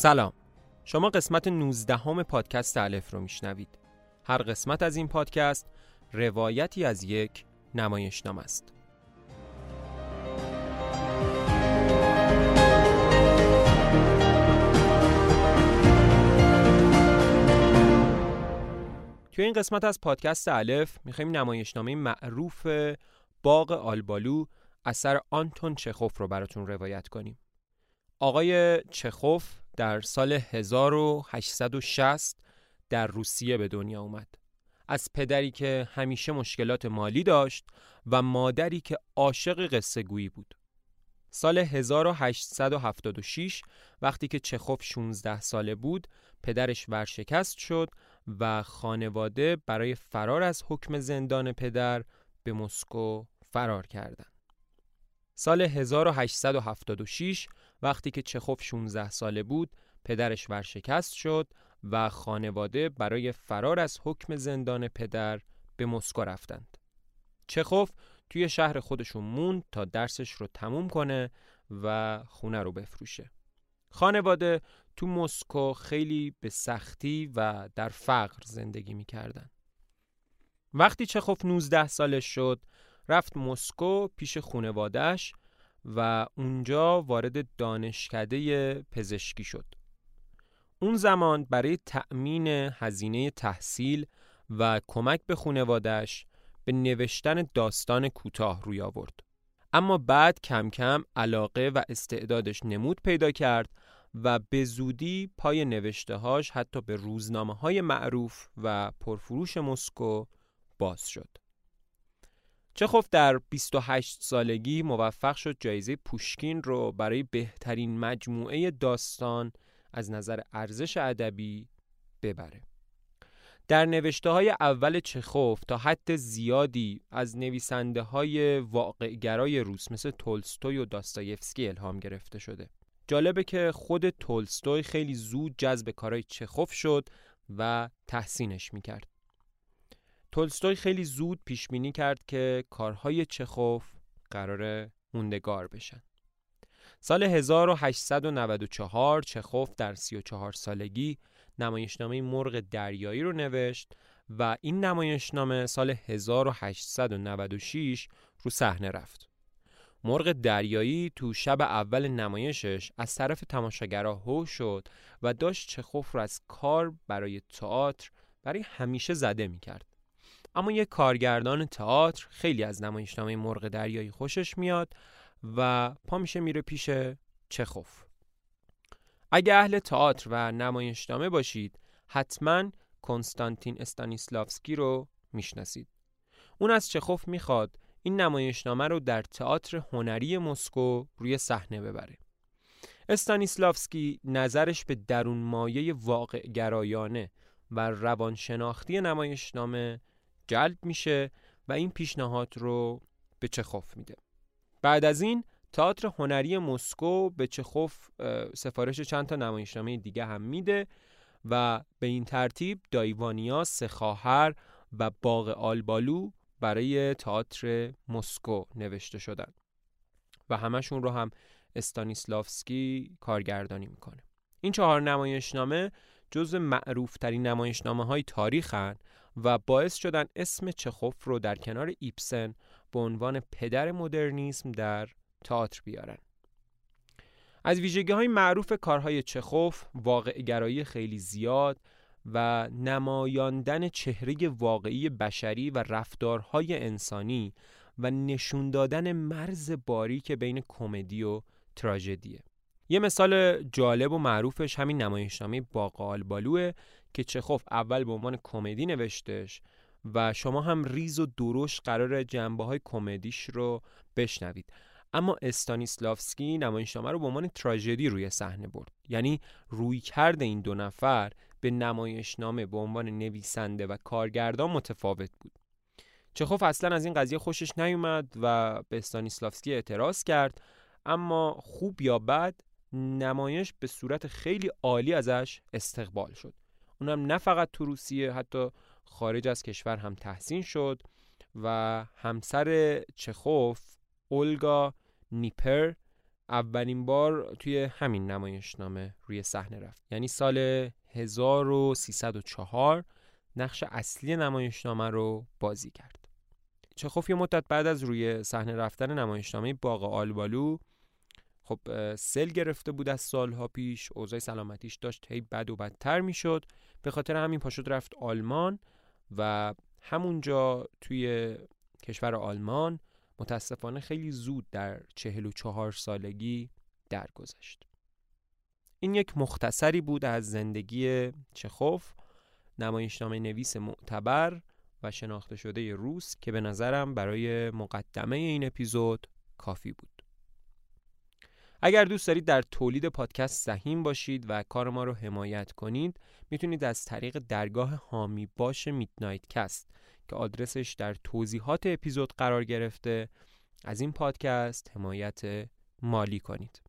سلام. شما قسمت 19 همه پادکست الف رو میشنوید. هر قسمت از این پادکست روایتی از یک نمایشنامه است. توی این قسمت از پادکست الف می‌خوایم نمایشنامه معروف باغ آلبالو اثر آنتون چخوف رو براتون روایت کنیم. آقای چخوف در سال 1860 در روسیه به دنیا اومد از پدری که همیشه مشکلات مالی داشت و مادری که عاشق قصه گویی بود سال 1876 وقتی که چخوف 16 ساله بود پدرش ورشکست شد و خانواده برای فرار از حکم زندان پدر به مسکو فرار کردند. سال 1876 وقتی که چخوف 16 ساله بود پدرش ورشکست شد و خانواده برای فرار از حکم زندان پدر به مسکو رفتند. چخوف توی شهر خودشون موند تا درسش رو تموم کنه و خونه رو بفروشه. خانواده تو مسکو خیلی به سختی و در فقر زندگی می‌کردن. وقتی چخوف 19 سالش شد رفت مسکو پیش خونوادش و اونجا وارد دانشکده پزشکی شد. اون زمان برای تأمین هزینه تحصیل و کمک به خونوادش به نوشتن داستان کوتاه روی آورد. اما بعد کم کم علاقه و استعدادش نمود پیدا کرد و به زودی پای نوشتههاش حتی به روزنامه های معروف و پرفروش مسکو باز شد. چخوف در 28 سالگی موفق شد جایزه پوشکین رو برای بهترین مجموعه داستان از نظر ارزش ادبی ببره. در نوشته های اول چخوف تا حد زیادی از نویسنده های واقعگرای روس مثل تولستوی و داستایفسکی الهام گرفته شده. جالبه که خود تولستوی خیلی زود جذب کارهای چخوف شد و تحسینش می‌کرد. تولستوی خیلی زود پیش بینی کرد که کارهای چخوف قرار موندگار بشن. سال 1894 چخوف در 34 سالگی نمایشنامه مرغ دریایی رو نوشت و این نمایشنامه سال 1896 رو صحنه رفت. مرغ دریایی تو شب اول نمایشش از طرف تماشاگرها هو شد و داشت چخوف رو از کار برای تئاتر برای همیشه زده می کرد. اما یک کارگردان تئاتر خیلی از نمایشنامه مرغ دریایی خوشش میاد و پا میشه میره پیش چخوف. اگه اهل تئاتر و نمایشنامه باشید حتما کنستانتین استانیسلافسکی رو می‌شناسید. اون از چخوف می‌خواد این نمایشنامه رو در تئاتر هنری مسکو روی صحنه ببره. استانیسلافسکی نظرش به درون مایه واقع گرایانه و روانشناختی نمایشنامه جلب میشه و این پیشنهاد رو به چخوف میده. بعد از این تئاتر هنری مسکو به چخوف سفارش چند تا نمایشنامه دیگه هم میده و به این ترتیب دایوانیا سه خواهر و باغ آلبالو برای تئاتر مسکو نوشته شدن و همشون رو هم استانیسلافسکی کارگردانی می‌کنه. این چهار نمایشنامه جزو معروف ترین نمایشنامه های تاریخ هن و باعث شدن اسم چخوف رو در کنار ایپسن به عنوان پدر مدرنیسم در تئاتر بیارن. از ویژگی های معروف کارهای چخوف واقع گرایی خیلی زیاد و نمایاندن چهره واقعی بشری و رفتارهای انسانی و نشون دادن مرز باریک بین کمدی و تراژدیه. یه مثال جالب و معروفش همین نمایشنامه باقال بالوه که چخوف اول به عنوان کمدی نوشتش و شما هم ریز و دروش قرار جنبه های کمدیش رو بشنوید. اما استانیسلافسکی نمایشنامه رو به عنوان تراژدی روی صحنه برد. یعنی روی کرده این دو نفر به نمایشنامه به عنوان نویسنده و کارگردان متفاوت بود. چخوف اصلا از این قضیه خوشش نیومد و به استانیسلافسکی اعتراض کرد اما خوب یا بد نمایش به صورت خیلی عالی ازش استقبال شد. اونم نه فقط تو روسیه حتی خارج از کشور هم تحسین شد و همسر چخوف اولگا نیپر اولین بار توی همین نمایشنامه روی صحنه رفت. یعنی سال 1304 نقش اصلی نمایشنامه رو بازی کرد. چخوف یه مدت بعد از روی صحنه رفتن نمایشنامه باغ آلبالو خب سل گرفته بود از سالها پیش اوضاع سلامتیش داشت هی بد و بدتر می‌شد. به خاطر همین پاشد رفت آلمان و همونجا توی کشور آلمان متاسفانه خیلی زود در چهل و چهار سالگی درگذشت. این یک مختصری بود از زندگی چخوف نمایشنامه نویس معتبر و شناخته شده روس که به نظرم برای مقدمه این اپیزود کافی بود. اگر دوست دارید در تولید پادکست سهیم باشید و کار ما رو حمایت کنید می‌تونید از طریق درگاه حامی باش Midnight Cast که آدرسش در توضیحات اپیزود قرار گرفته از این پادکست حمایت مالی کنید.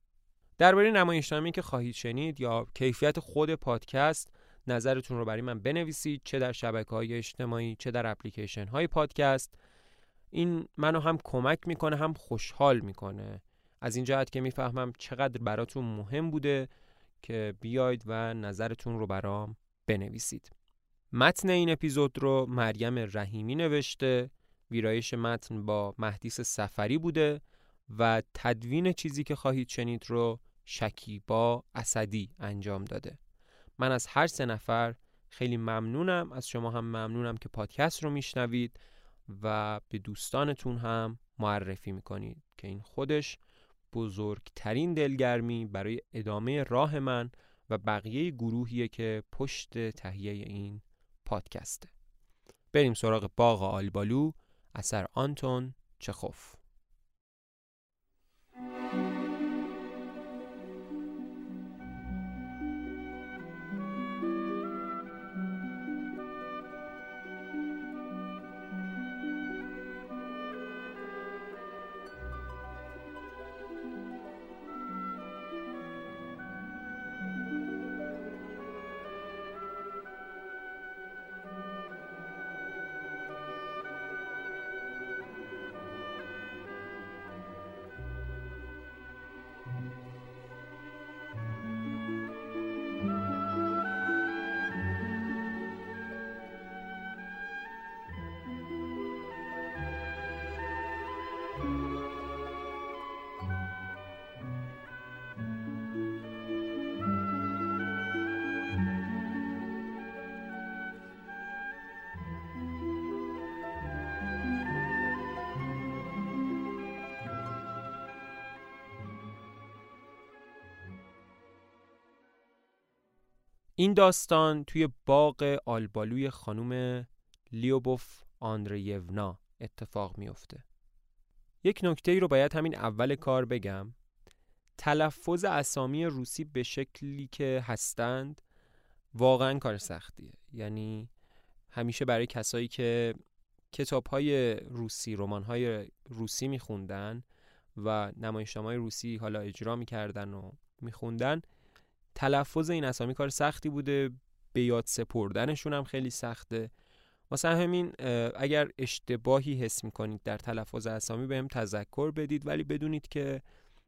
درباره نمایشنامه‌ای که خواهید شنید یا کیفیت خود پادکست نظرتون رو برای من بنویسید چه در شبکه های اجتماعی چه در اپلیکیشن های پادکست. این منو هم کمک می‌کنه هم خوشحال می‌کنه. از این جهت که می‌فهمم چقدر براتون مهم بوده که بیاید و نظرتون رو برام بنویسید. متن این اپیزود رو مریم رحیمی نوشته ویرایش متن با مهدیس سفری بوده و تدوین چیزی که خواهید شنید رو شکیبا اسدی انجام داده. من از هر سه نفر خیلی ممنونم. از شما هم ممنونم که پادکست رو میشنوید و به دوستانتون هم معرفی می‌کنید که این خودش بزرگترین دلگرمی برای ادامه راه من و بقیه گروهیه که پشت تهیه این پادکسته. بریم سراغ باغ آلبالو اثر آنتون چخوف. این داستان توی باغ آلبالوی خانم لیوبوف آندریونا اتفاق میفته. یک نکته ای رو باید همین اول کار بگم. تلفظ اسامی روسی به شکلی که هستند واقعا کار سختیه. یعنی همیشه برای کسایی که کتاب های روسی، رمان های روسی میخوندن و نمایشنامه روسی حالا اجرا می‌کردن و میخوندن تلفظ این اسامی کار سختی بوده به یاد سپردنشون هم خیلی سخته. واسه همین اگر اشتباهی حس می‌کنید در تلفظ اسامی بهم تذکر بدید. ولی بدونید که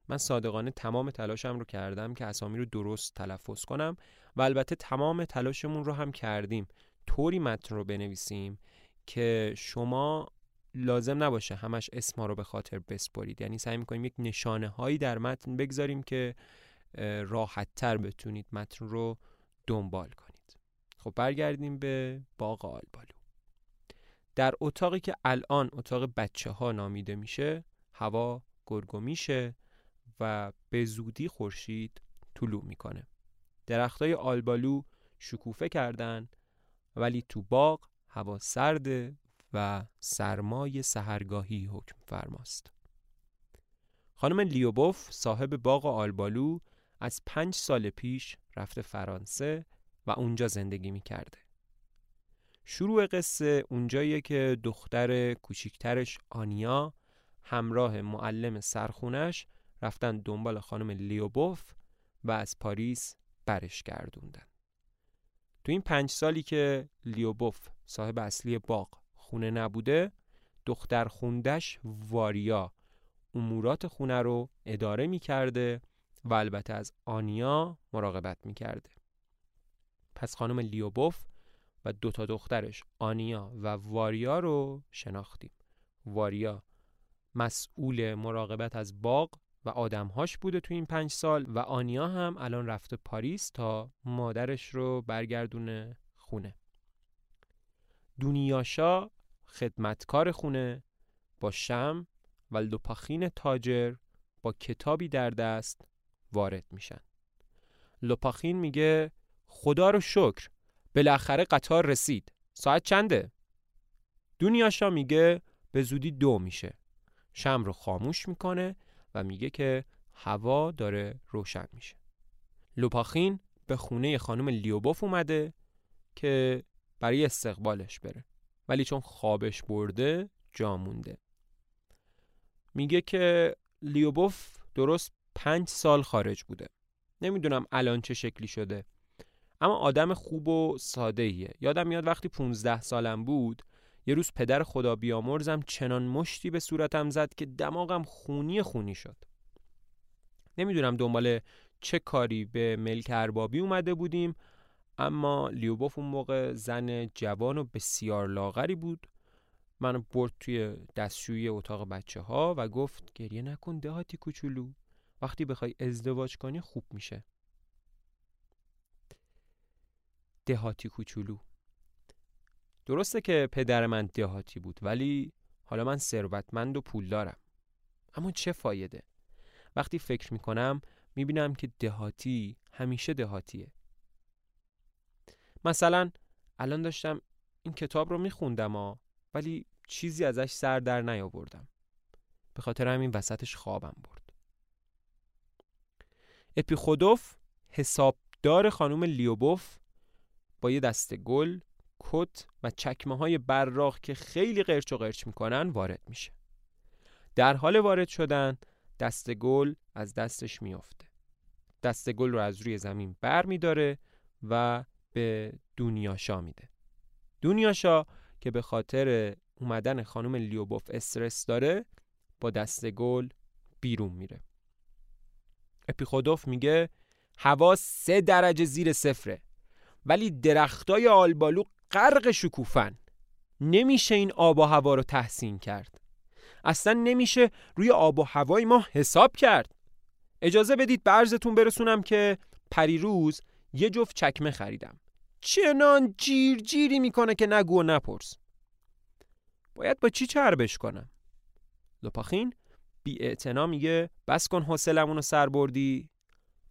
من صادقانه تمام تلاشم رو کردم که اسامی رو درست تلفظ کنم و البته تمام تلاشمون رو هم کردیم. طوری متن رو بنویسیم که شما لازم نباشه همش اسما رو به خاطر بسپرید. یعنی سعی می‌کنیم یک نشانه هایی در متن بگذاریم که راحت تر بتونید متن رو دنبال کنید. خب برگردیم به باغ آلبالو. در اتاقی که الان اتاق بچه ها نامیده میشه هوا گرگو میشه و به زودی خورشید طلوع می‌کنه. درختای آلبالو شکوفه کردن ولی تو باغ هوا سرده و سرمای سهرگاهی حکم فرماست. خانم لیوبوف صاحب باغ آلبالو از پنج سال پیش رفته فرانسه و اونجا زندگی می‌کرده. شروع قصه اونجاییه که دختر کوچیکترش آنیا همراه معلم سرخونش رفتن دنبال خانم لیوبوف و از پاریس برش گردوندن. تو این پنج سالی که لیوبوف صاحب اصلی باغ خونه نبوده دختر خوندش واریا امورات خونه رو اداره می‌کرده و البته از آنیا مراقبت می‌کرده. پس خانم لیوبوف و دو تا دخترش آنیا و واریا رو شناختیم. واریا مسئول مراقبت از باغ و آدمهاش بوده تو این پنج سال و آنیا هم الان رفته پاریس تا مادرش رو برگردونه خونه. دونیاشا خدمتکار خونه با شم و لوپاخین تاجر با کتابی در دست وارد میشن. لوپاخین میگه خدا رو شکر بالاخره قطار رسید. ساعت چنده؟ دونیاشا میگه به زودی دو میشه. شم رو خاموش می‌کنه و میگه که هوا داره روشن میشه. لوپاخین به خونه خانم لیوبوف اومده که برای استقبالش بره. ولی چون خوابش برده جا مونده. میگه که لیوبوف درست پنج سال خارج بوده. نمی‌دونم الان چه شکلی شده. اما آدم خوب و ساده ایه یادم میاد وقتی 15 سالم بود یه روز پدر خدا بیامرزم چنان مشتی به صورتم زد که دماغم خونی خونی شد. نمی‌دونم دنبال چه کاری به ملک اربابی اومده بودیم اما لیوبوف اون موقع زن جوان و بسیار لاغری بود. منو برد توی دستشویی اتاق بچه ها و گفت گریه نکن دهاتی کوچولو. وقتی بخوای ازدواج کنی خوب میشه. دهاتی کوچولو. درسته که پدر من دهاتی بود ولی حالا من ثروتمند و پول دارم اما چه فایده؟ وقتی فکر می‌کنم می‌بینم که دهاتی همیشه دهاتیه. مثلا الان داشتم این کتاب رو میخوندم ولی چیزی ازش سر در نیاوردم. به خاطر همین وسطش خوابم برد. اپیخودوف حسابدار خانم لیوبوف با یه دست گل کت و چکمه های براق که خیلی قرچ و قرچ می‌کنن وارد میشه. در حال وارد شدن دست گل از دستش میافته. دست گل رو از روی زمین بر میداره و به دونیاشا میده. دونیاشا که به خاطر اومدن خانم لیوبوف استرس داره با دست گل بیرون میره. اپیخودوف میگه هوا سه درجه زیر صفره. ولی درختای آلبالو غرق شکوفن. نمیشه این آب و هوا رو تحسین کرد. اصلا نمیشه روی آب و هوای ما حساب کرد. اجازه بدید به عرضتون برسونم که پریروز یه جفت چکمه خریدم. چنان جیر جیری می‌کنه که نگو و نپرس. باید با چی چربش کنم؟ لپاخین؟ بی میگه بس کن حوصلمون رو سر بردی.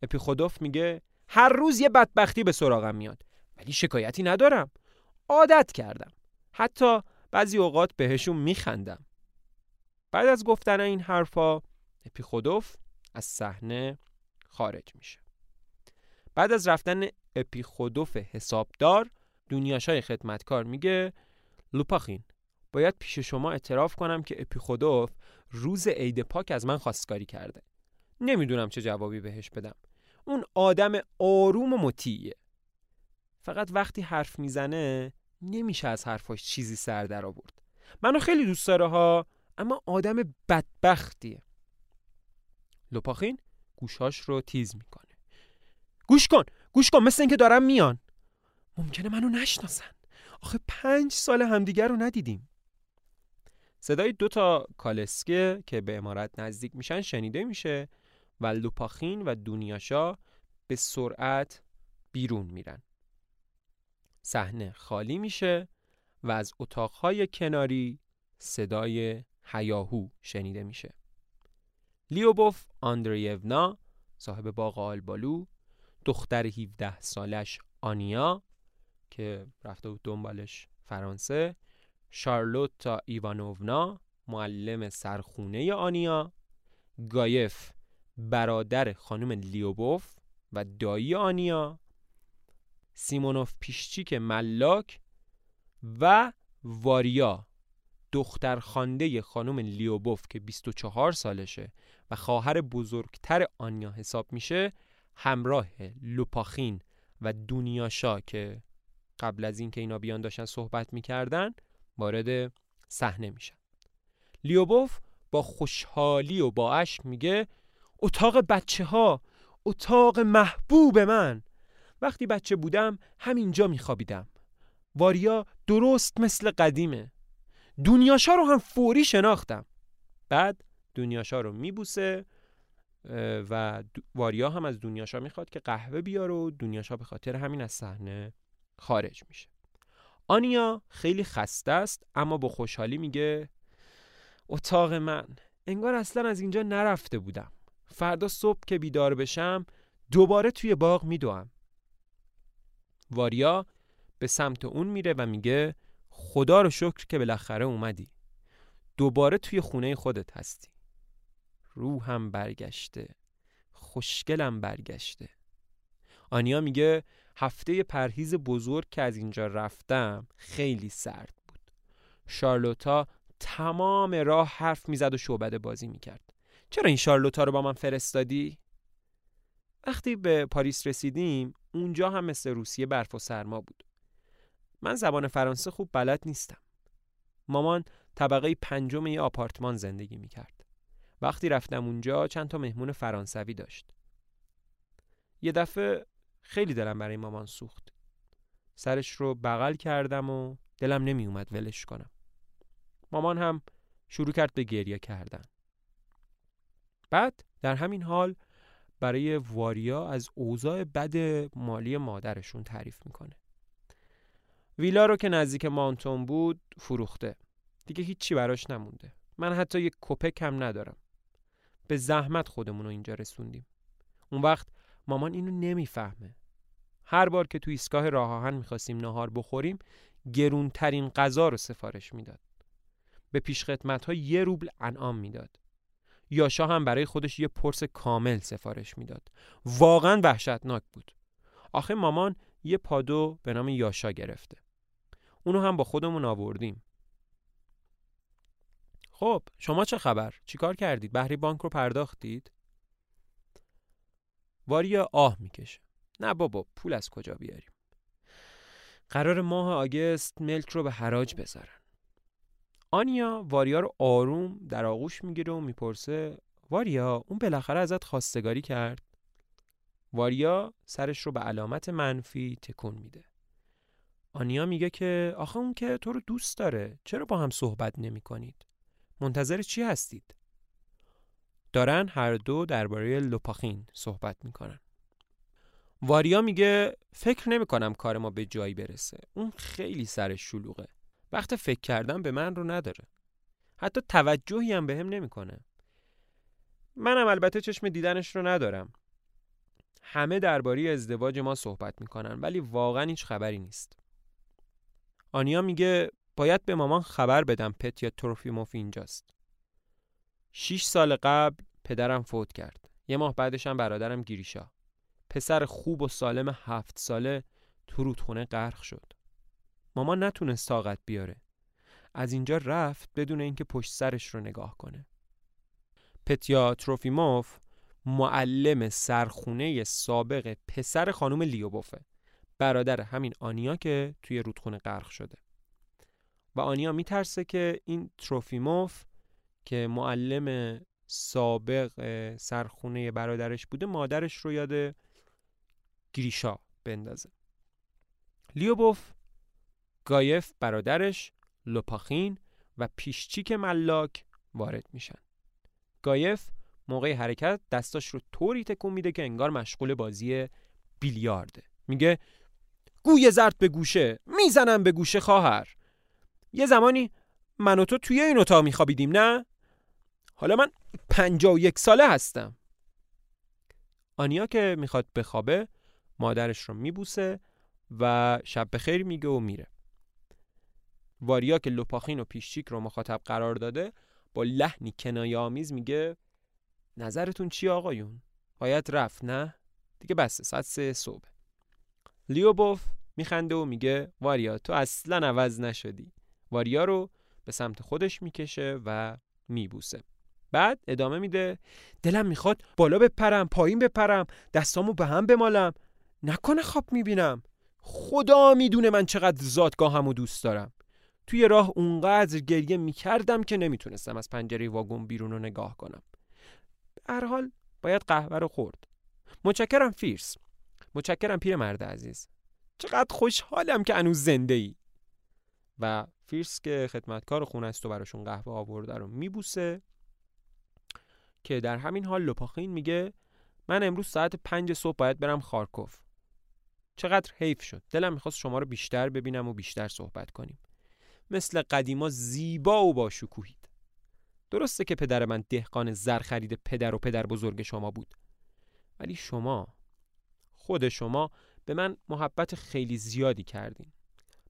اپیخودوف میگه هر روز یه بدبختی به سراغم میاد ولی شکایتی ندارم. عادت کردم. حتی بعضی اوقات بهشون میخندم. بعد از گفتن این حرفا اپیخودوف از صحنه خارج میشه. بعد از رفتن اپیخودوف حسابدار دنیاشای خدمتکار میگه لوپاخین باید پیش شما اعتراف کنم که اپیخودوف روز عید پاک از من خواستگاری کرده. نمی‌دونم چه جوابی بهش بدم. اون آدم آروم و مطیعه. فقط وقتی حرف می‌زنه نمیشه از حرفاش چیزی سر در آورد. منو خیلی دوست داره ها اما آدم بدبختیه. لپاخین گوشاش رو تیز می‌کنه. گوش کن گوش کن مثل اینکه دارم میان. ممکنه منو نشناسن. آخه پنج سال همدیگر رو ندیدیم. صدای دو تا کالسکه که به امارت نزدیک میشن شنیده میشه و لوپاخین و دونیاشا به سرعت بیرون میرن. صحنه خالی میشه و از اتاقهای کناری صدای هیاهو شنیده میشه. لیوبوف آندریونا صاحب باغ آلبالو دختر 17 سالش آنیا که رفته بود دنبالش فرانسه شارلوتا ایوانوونا معلم سرخونه آنیا گایف برادر خانم لیوبوف و دایی آنیا سیمونوف پیشچیک ملاک و واریا دختر خانده خانم لیوبوف که 24 سالشه و خواهر بزرگتر آنیا حساب میشه همراه لوپاخین و دونیاشا که قبل از اینکه اینا بیان داشتن صحبت می‌کردن وارد صحنه میشن. لیوبوف با خوشحالی و با اشک میگه اتاق بچه ها اتاق محبوب من. وقتی بچه بودم همینجا میخوابیدم. واریا درست مثل قدیمه. دنیاشا رو هم فوری شناختم. بعد دنیاشا رو میبوسه و واریا هم از دنیاشا می‌خواد که قهوه بیاره و دنیاشا به خاطر همین از صحنه خارج میشه. آنیا خیلی خسته است اما با خوشحالی میگه اتاق من. انگار اصلا از اینجا نرفته بودم. فردا صبح که بیدار بشم دوباره توی باغ میدوم. واریا به سمت اون میره و میگه خدا رو شکر که بالاخره اومدی. دوباره توی خونه خودت هستی. روحم برگشته. خوشگلم برگشته. آنیا میگه هفته پرهیز بزرگ که از اینجا رفتم خیلی سرد بود. شارلوتا تمام راه حرف می‌زد و شعبده بازی می‌کرد. چرا این شارلوتا رو با من فرستادی؟ وقتی به پاریس رسیدیم اونجا هم مثل روسیه برف و سرما بود. من زبان فرانسه خوب بلد نیستم. مامان طبقه پنجم یه آپارتمان زندگی می‌کرد. وقتی رفتم اونجا چند تا مهمون فرانسوی داشت. یه دفعه خیلی دلم برای مامان سوخت. سرش رو بغل کردم و دلم نمی اومد ولش کنم. مامان هم شروع کرد به گریه کردن. بعد در همین حال برای واریا از اوضاع بد مالی مادرشون تعریف می‌کنه. ویلا رو که نزدیک مانتون بود فروخته. دیگه هیچی براش نمونده. من حتی یک کپک هم ندارم. به زحمت خودمون رو اینجا رسوندیم. اون وقت مامان اینو نمی‌فهمه. هر بار که تو ایستگاه راه آهن می‌خواستیم نهار بخوریم گرونترین غذا رو سفارش می‌داد. به پیشخدمت ها یه روبل انعام می‌داد. یاشا هم برای خودش یه پرس کامل سفارش می‌داد. واقعا وحشتناک بود. آخه مامان یه پادو به نام یاشا گرفته. اونو هم با خودمون آوردیم. خب شما چه خبر؟ چیکار کردید؟ بهری بانک رو پرداختید؟ واریا آه می‌کشه. نه بابا پول از کجا بیاریم؟ قرار ماه آگست ملک رو به حراج بذارن. آنیا واریا رو آروم در آغوش می‌گیره و می‌پرسه واریا اون بالاخره ازت خواستگاری کرد؟ واریا سرش رو به علامت منفی تکون میده. آنیا میگه که آخه اون که تو رو دوست داره چرا با هم صحبت نمی کنید؟ منتظر چی هستید؟ دارن هر دو درباره لوپاخین صحبت می‌کنن. واریا میگه فکر نمی کنم کار ما به جایی برسه. اون خیلی سرش شلوغه. وقت فکر کردن به من رو نداره. حتی توجهی هم به هم نمی‌کنه. منم البته چشم دیدنش رو ندارم. همه درباره ازدواج ما صحبت می‌کنن ولی واقعا هیچ خبری نیست. آنیا میگه باید به مامان خبر بدم پت یا تروفیموف اینجاست. شیش سال قبل پدرم فوت کرد. یه ماه بعدش هم برادرم گیریشا پسر خوب و سالم هفت ساله تو رودخونه غرق شد. مامان نتونست طاقت بیاره. از اینجا رفت بدون اینکه پشت سرش رو نگاه کنه. پتیا تروفیموف معلم سرخونه سابق پسر خانم لیوبوفه. برادر همین آنیا که توی رودخونه غرق شده. و آنیا میترسه که این تروفیموف که معلم سابق سرخونه برادرش بوده مادرش رو یاد گریشا بندازه. لیوبوف گایف برادرش لوپاخین و پیشچیک ملاک وارد میشن. گایف موقع حرکت دستاش رو طوری تکون میده که انگار مشغول بازی بیلیارده. میگه گوی زرد به گوشه می‌زنم به گوشه خواهر. یه زمانی من و تو توی این اتاق میخوابیدیم نه؟ حالا من پنجا و یک ساله هستم. آنیا که می‌خواد بخوابه مادرش رو میبوسه و شب بخیر میگه و میره. واریا که لوپاخین و پیشچیک رو مخاطب قرار داده با لحنی کنایه آمیز میگه نظرتون چی آقایون؟ باید رفت نه؟ دیگه بسته ساعت سه صبح. لیوبوف میخنده و میگه واریا تو اصلا عوض نشدی. واریا رو به سمت خودش می‌کشه و میبوسه. بعد ادامه میده. دلم می‌خواد بالا بپرم پایین بپرم دستامو به هم بمالم. نکنه خواب می‌بینم. خدا می‌دونه من چقدر زادگاهمو دوست دارم. توی راه اونقدر گریه می‌کردم که نمی‌تونستم از پنجره واگن بیرون رو نگاه کنم. هر حال باید قهوه رو خورد. متشکرم فیرس. متشکرم پیر مرد عزیز. چقدر خوشحالم که هنوز زنده ای و فیرس که خدمتکار خونه است و براشون قهوه آورده رو میبوسه. که در همین حال لپاخین میگه من امروز ساعت پنج صبح باید برم خارکوف. چقدر حیف شد. دلم می‌خواست شما رو بیشتر ببینم و بیشتر صحبت کنیم. مثل قدیما زیبا و با شکوهید. درسته که پدر من دهقان زر خرید پدر و پدر بزرگ شما بود. ولی شما خود شما به من محبت خیلی زیادی کردین.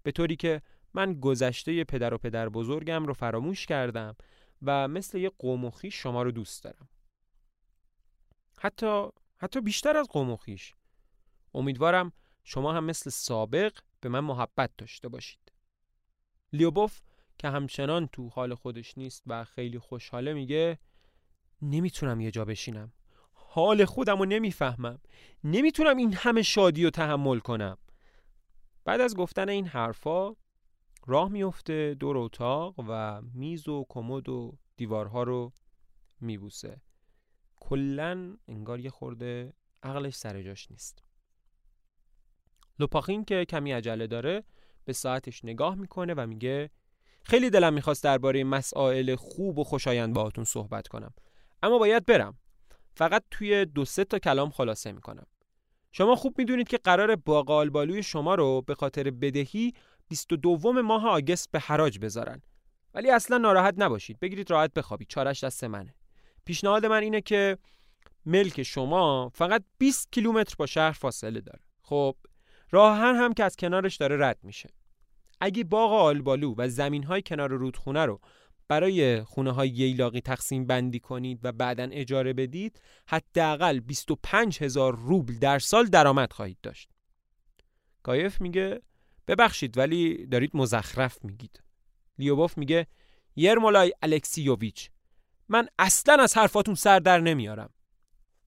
به طوری که من گذشته پدر و پدر بزرگم رو فراموش کردم و مثل یه قوم شما رو دوست دارم. حتی حتی بیشتر از قوم امیدوارم شما هم مثل سابق به من محبت داشته باشید. لیوبوف که همچنان تو حال خودش نیست و خیلی خوشحاله میگه نمی‌تونم یه جا بشینم. حال خودم رو نمی‌فهمم. نمی‌تونم این همه شادی رو تحمل کنم. بعد از گفتن این حرفا راه میفته دور اتاق و میز و کمد و دیوارها رو میبوسه. کلا انگار یه خورده عقلش سر جاش نیست. لوپاخین که کمی عجله داره به ساعتش نگاه می‌کنه و میگه خیلی دلم می‌خواست درباره مسائل خوب و خوشایند باهاتون صحبت کنم اما باید برم. فقط توی دو سه تا کلام خلاصه می‌کنم. شما خوب می‌دونید که قرار باقال بالوی شما رو به خاطر بدهی 22 ماه آگست به حراج بذارن. ولی اصلا ناراحت نباشید. بگیرید راحت بخوابید. چارش دست منه. پیشنهاد من اینه که ملک شما فقط 20 کیلومتر با شهر فاصله داره. خب راهن هم که از کنارش داره رد میشه. اگه باغ آلبالو و زمین های کنار رودخونه رو برای خونه های ییلاقی تقسیم بندی کنید و بعدا اجاره بدید حداقل 25 هزار روبل در سال درآمد خواهید داشت. گایف میگه ببخشید ولی دارید مزخرف میگید. لیوبوف میگه یرمولای الکسیوویچ من اصلا از حرفاتون سر در نمیارم.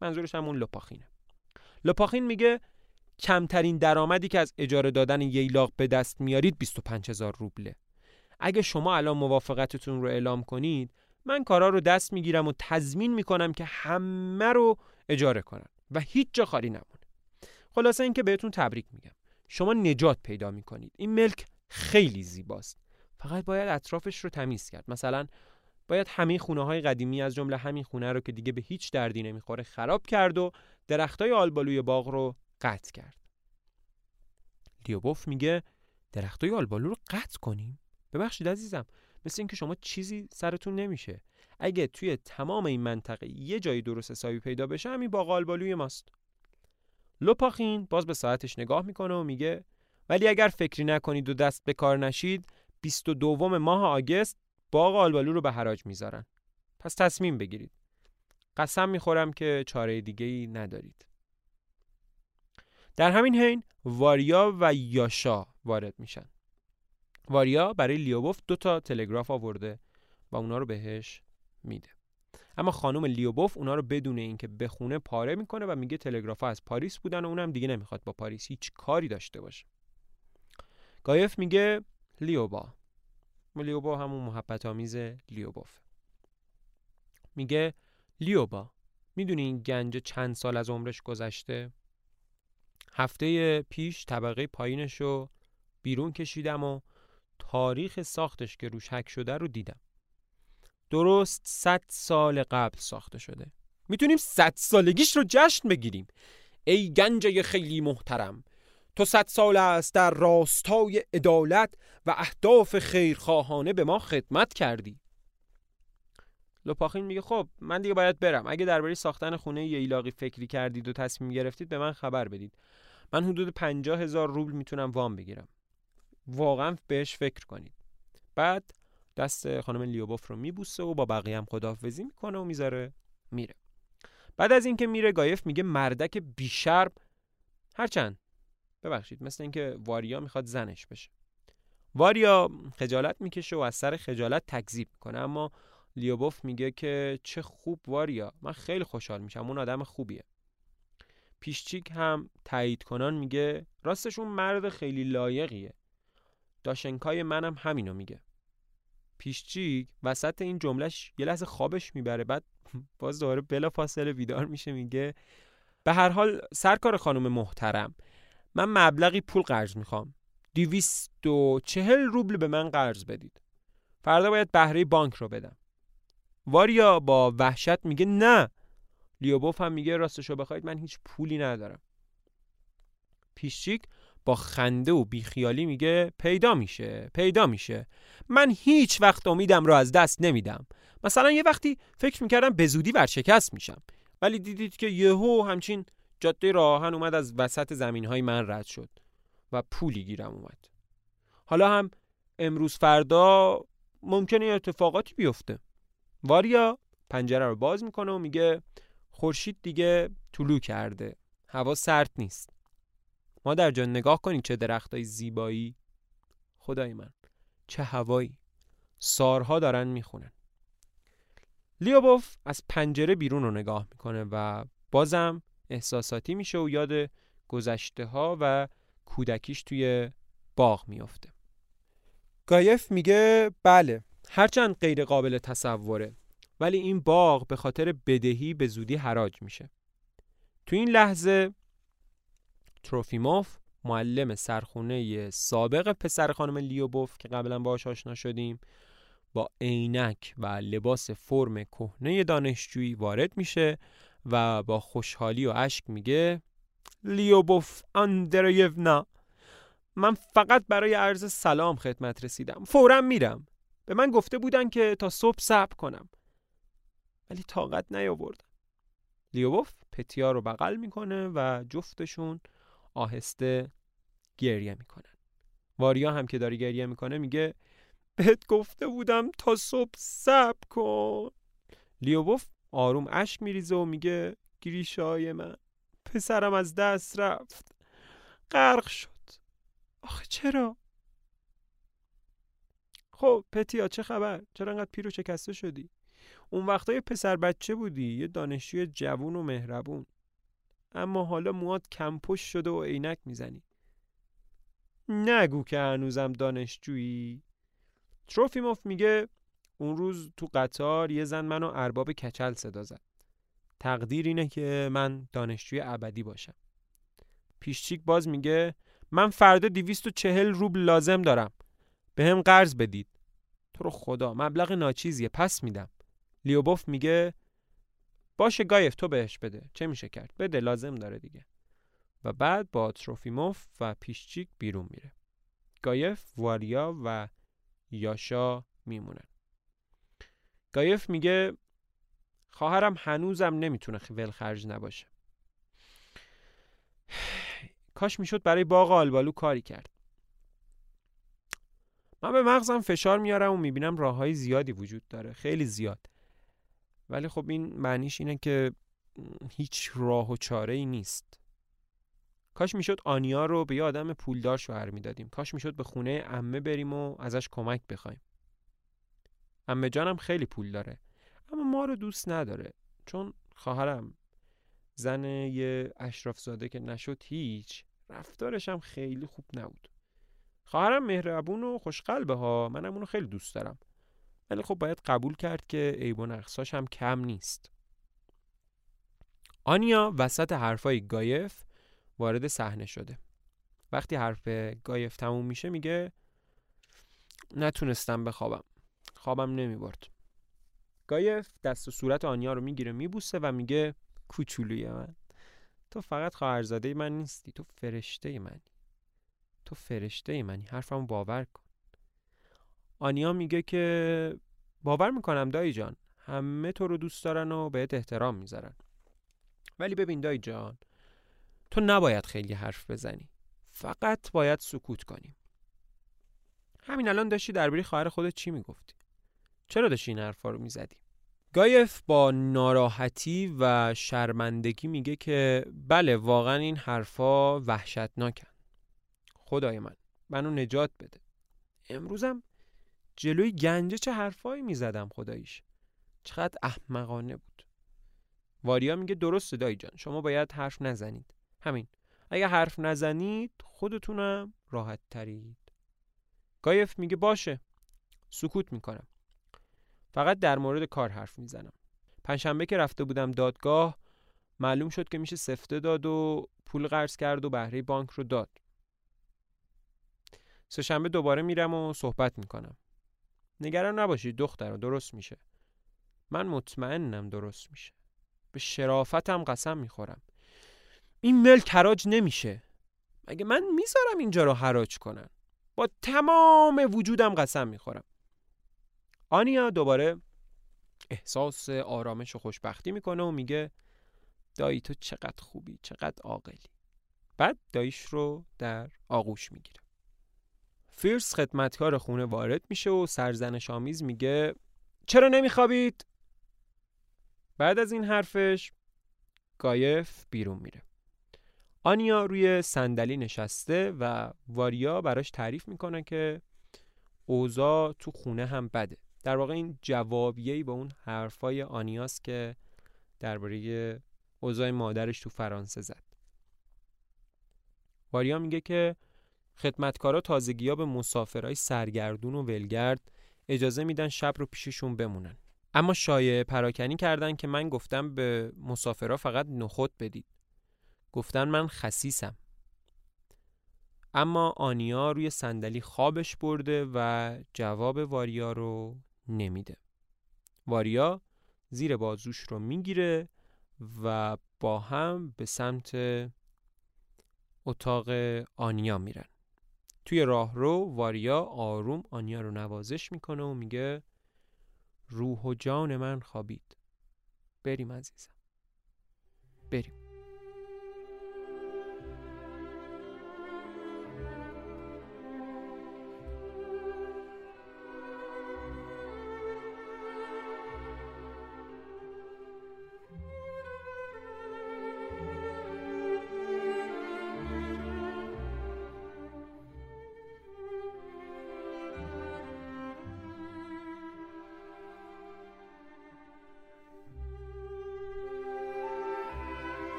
منظورش همون لپاخینه لپاخین میگه کمترین درآمدی که از اجاره دادن ییلاق به دست میارید 25 هزار روبله. اگه شما الان موافقتتون رو اعلام کنید من کارا رو دست می‌گیرم و تضمین می‌کنم که همه رو اجاره کنن. و هیچ جا خالی نمونه. خلاصه اینکه بهتون تبریک میگم. شما نجات پیدا می‌کنید. این ملک خیلی زیباست. فقط باید اطرافش رو تمیز کرد. مثلا باید همه خونه های قدیمی از جمله همین خونه رو که دیگه به هیچ دردی نمی‌خوره خراب کرد و درختای آلبالوی باغ رو قطع کرد. لیوبوف میگه درختای آلبالو رو قطع کنیم؟ ببخشید عزیزم مثل اینکه شما چیزی سرتون نمیشه. اگه توی تمام این منطقه یه جایی درست حسابی پیدا بشه همین باغ آلبالوی ماست. لوپاخین باز به ساعتش نگاه می‌کنه و میگه ولی اگر فکری نکنید و دست به کار نشید 22 ماه آگست باغ آلبالو رو به حراج می‌ذارن. پس تصمیم بگیرید. قسم می‌خورم که چاره دیگه ای ندارید. در همین حین واریا و یاشا وارد میشن. واریا برای لیوبوف دو تا تلگراف آورده و اونا رو بهش میده. اما خانم لیوبوف اونا رو بدون اینکه بخونه پاره می‌کنه و میگه تلگراف از پاریس بودن و اونم دیگه نمی‌خواد با پاریس هیچ کاری داشته باشه. گایف میگه لیوبا. لیوبا همون محبت آمیز لیوبوف. میگه لیوبا می‌دونی این گنج چند سال از عمرش گذشته؟ هفته پیش طبقه پایینش رو بیرون کشیدم و تاریخ ساختش که روش حک شده رو دیدم. درست صد سال قبل ساخته شده. می‌تونیم صد سالگیش رو جشن بگیریم. ای گنجه خیلی محترم تو صد سال است در راستای عدالت و اهداف خیرخواهانه به ما خدمت کردی. لپاخین میگه خب من دیگه باید برم. اگه درباره ساختن خونه ییلاقی فکری کردید و تصمیم گرفتید به من خبر بدید. من حدود پنجاه هزار روبل می‌تونم وام بگیرم. واقعا بهش فکر کنید. بعد دست خانم لیوبوف رو میبوسه و با بقیه هم خداحافظی می‌کنه و می‌ذاره. میره. بعد از اینکه میره گایف میگه مردک بیشرب. هرچند ببخشید مثل اینکه واریا می‌خواد زنش بشه. واریا خجالت می‌کشه و از سر خجالت تکذیب می‌کنه. اما لیوبوف میگه که چه خوب واریا من خیلی خوشحال میشم اون آدم خوبیه. پیشچیک هم تایید کنان میگه راستش اون مرد خیلی لایقیه. داشنکای منم همینو میگه. پیشچیک وسط این جملهش یه لحظه خوابش می‌بره بعد باز دوباره بلا فاصله بیدار میشه میگه به هر حال سرکار خانم محترم. من مبلغی پول قرض می‌خوام. دیویست و چهل روبل به من قرض بدید. فردا باید بهره بانک رو بدم. واریا با وحشت میگه نه. لیوبوف هم میگه راستشو بخواید من هیچ پولی ندارم. پیشچیک با خنده و بیخیالی میگه پیدا میشه پیدا میشه. من هیچ وقت امیدم رو از دست نمیدم. مثلا یه وقتی فکر می‌کردم به زودی ورشکست میشم. ولی دیدید که یهو همچین جاده راهن اومد از وسط زمین های من رد شد و پولی گیرم اومد. حالا هم امروز فردا ممکنه اتفاقاتی بیفته. واریا پنجره رو باز می‌کنه و میگه خورشید دیگه طلوع کرده. هوا سرد نیست. مادر جان نگاه کنید چه درختای زیبایی. خدای من چه هوایی. سارها دارن می‌خونن. لیوبوف از پنجره بیرون رو نگاه می‌کنه و بازم احساساتی میشه و یاد گذشته ها و کودکیش توی باغ میافته. گایف میگه بله هرچند غیر قابل تصوره ولی این باغ به خاطر بدهی به زودی حراج میشه. تو این لحظه تروفیموف معلم سرخونه سابق پسر خانم لیوبوف که قبلا باهاش آشنا شدیم با عینک و لباس فرم کهنه دانشجویی وارد میشه و با خوشحالی و اشک میگه لیوبوف آندریونا من فقط برای عرض سلام خدمت رسیدم فورا میرم. به من گفته بودن که تا صبح صبر کنم ولی طاقت نیاوردم. لیوبوف پتیا رو بغل می‌کنه و جفتشون آهسته گریه می‌کنن. واریا هم که داره گریه می‌کنه میگه بهت گفته بودم تا صبح صبر کن. لیوبوف آروم اشک میریزه و میگه گریشای من. پسرم از دست رفت. غرق شد. آخه چرا؟ خب پتیا چه خبر؟ چرا انقدر پیر و شکسته شدی؟ اون وقتا یه پسر بچه بودی یه دانشجوی جوون و مهربون. اما حالا موات کمپش شده و عینک می‌زنی. نگو که هنوزم دانشجویی. تروفیموف میگه اون روز تو قطار یه زن منو ارباب کچل صدا زد. تقدیر اینه که من دانشجوی ابدی باشم. پیشچیک باز میگه من فردا دویست و چهل روبل لازم دارم. بهم قرض بدید. تو رو خدا مبلغ ناچیزیه پس میدم. لیوبوف میگه باشه گایف تو بهش بده. چه میشه کرد؟ بده لازم داره دیگه. و بعد با تروفیموف و پیشچیک بیرون میره. گایف واریا و یاشا میمونن. گایف میگه خواهرم هنوزم نمی‌تونه ول خرج نباشه. کاش می‌شد برای باغ آلبالو کاری کرد. من به مغزم فشار میارم و می‌بینم راه های زیادی وجود داره. خیلی زیاد. ولی خب این معنیش اینه که هیچ راه و چاره ای نیست. کاش می‌شد آنیا رو به یه آدم پولدار شوهر می‌دادیم. کاش می‌شد به خونه امه بریم و ازش کمک بخوایم. امه جانم خیلی پول داره اما ما رو دوست نداره. چون خواهرم زن یه اشراف زاده که نشد هیچ رفتارش هم خیلی خوب نبود. خواهرم مهربون و خوشقلبه ها. منم اونو خیلی دوست دارم. ولی خب باید قبول کرد که عیب و نقصاش هم کم نیست. آنیا وسط حرفای گایف وارد صحنه شده. وقتی حرف گایف تموم میشه میگه نتونستم بخوابم. خوابم نمی‌برد. گایف دست و صورت آنیا رو می‌گیره میبوسه و میگه کوچولوی من. تو فقط خواهرزاده من نیستی. تو فرشته منی. تو فرشته منی. حرفمو باور کن. آنیا میگه که باور می‌کنم دایی جان همه تو رو دوست دارن و بهت احترام می‌ذارن. ولی ببین دایی جان تو نباید خیلی حرف بزنی. فقط باید سکوت کنیم همین الان داشتی درباره خواهر خودت چی می‌گفتی؟ چرا داشتی این حرفا رو می‌زدی؟ گایف با ناراحتی و شرمندگی میگه که بله واقعا این حرفا وحشتناکن. خدای من منو نجات بده. امروزم جلوی گنجه چه حرفایی می‌زدم خداییش؟ چقدر احمقانه بود. واریا میگه درسته دایی جان شما باید حرف نزنید. همین. اگه حرف نزنید خودتونم راحت ترید. گایف میگه باشه. سکوت می‌کنم. فقط در مورد کار حرف می‌زنم. پنجشنبه که رفته بودم دادگاه معلوم شد که میشه سفته داد و پول قرض کرد و بهره بانک رو داد. سهشنبه دوباره میرم و صحبت می‌کنم. نگران نباشید دختر درست میشه. من مطمئنم درست میشه. به شرافتم قسم می‌خورم. این ملک حراج نمیشه. مگه من می‌ذارم اینجا رو حراج کنن؟ با تمام وجودم قسم می‌خورم. آنیا دوباره احساس آرامش و خوشبختی می‌کنه و میگه دایی تو چقدر خوبی چقدر عاقلی. بعد داییش رو در آغوش می‌گیره. فیرس خدمتکار خونه وارد میشه و سرزنش آمیز میگه چرا نمیخوابید؟ بعد از این حرفش گایف بیرون میره. آنیا روی صندلی نشسته و واریا براش تعریف می‌کنه که اوضاع تو خونه هم بده. در واقع این جوابیهی به اون حرفای آنیاس که درباره اوضاع مادرش تو فرانسه زد. واریا میگه که خدمتکارا تازگی به مسافرهای سرگردون و ولگرد اجازه میدن شب رو پیششون بمونن. اما شایع پراکنی کردن که من گفتم به مسافرها فقط نخود بدید. گفتن من خسیسم. اما آنیا روی صندلی خوابش برده و جواب واریا رو نمیده. واریا زیر بازوش رو می‌گیره و با هم به سمت اتاق آنیا میرن. توی راهرو واریا آروم آنیا رو نوازش می‌کنه و میگه روح و جان من خوابید. بریم عزیزم. بریم.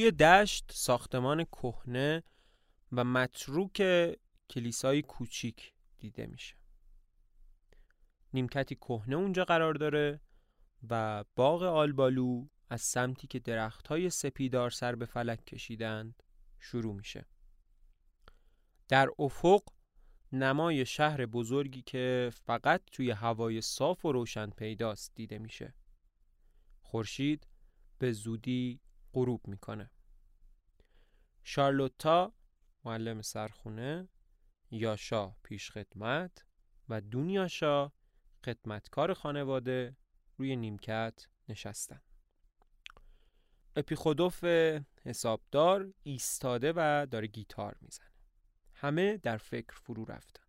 توی دشت ساختمان کهنه و متروک کلیسای کوچیک دیده میشه. نیمکتی کهنه اونجا قرار داره و باغ آلبالو از سمتی که درختهای سپیدار سر به فلک کشیدند شروع میشه. در افق نمای شهر بزرگی که فقط توی هوای صاف و روشن پیداست دیده میشه. خورشید به زودی غروب می‌کنه. شارلوتا معلم سرخونه یاشا پیش خدمت و دونیاشا خدمتکار خانواده روی نیمکت نشستن. اپیخودوف حسابدار ایستاده و داره گیتار می‌زنه. همه در فکر فرو رفتن.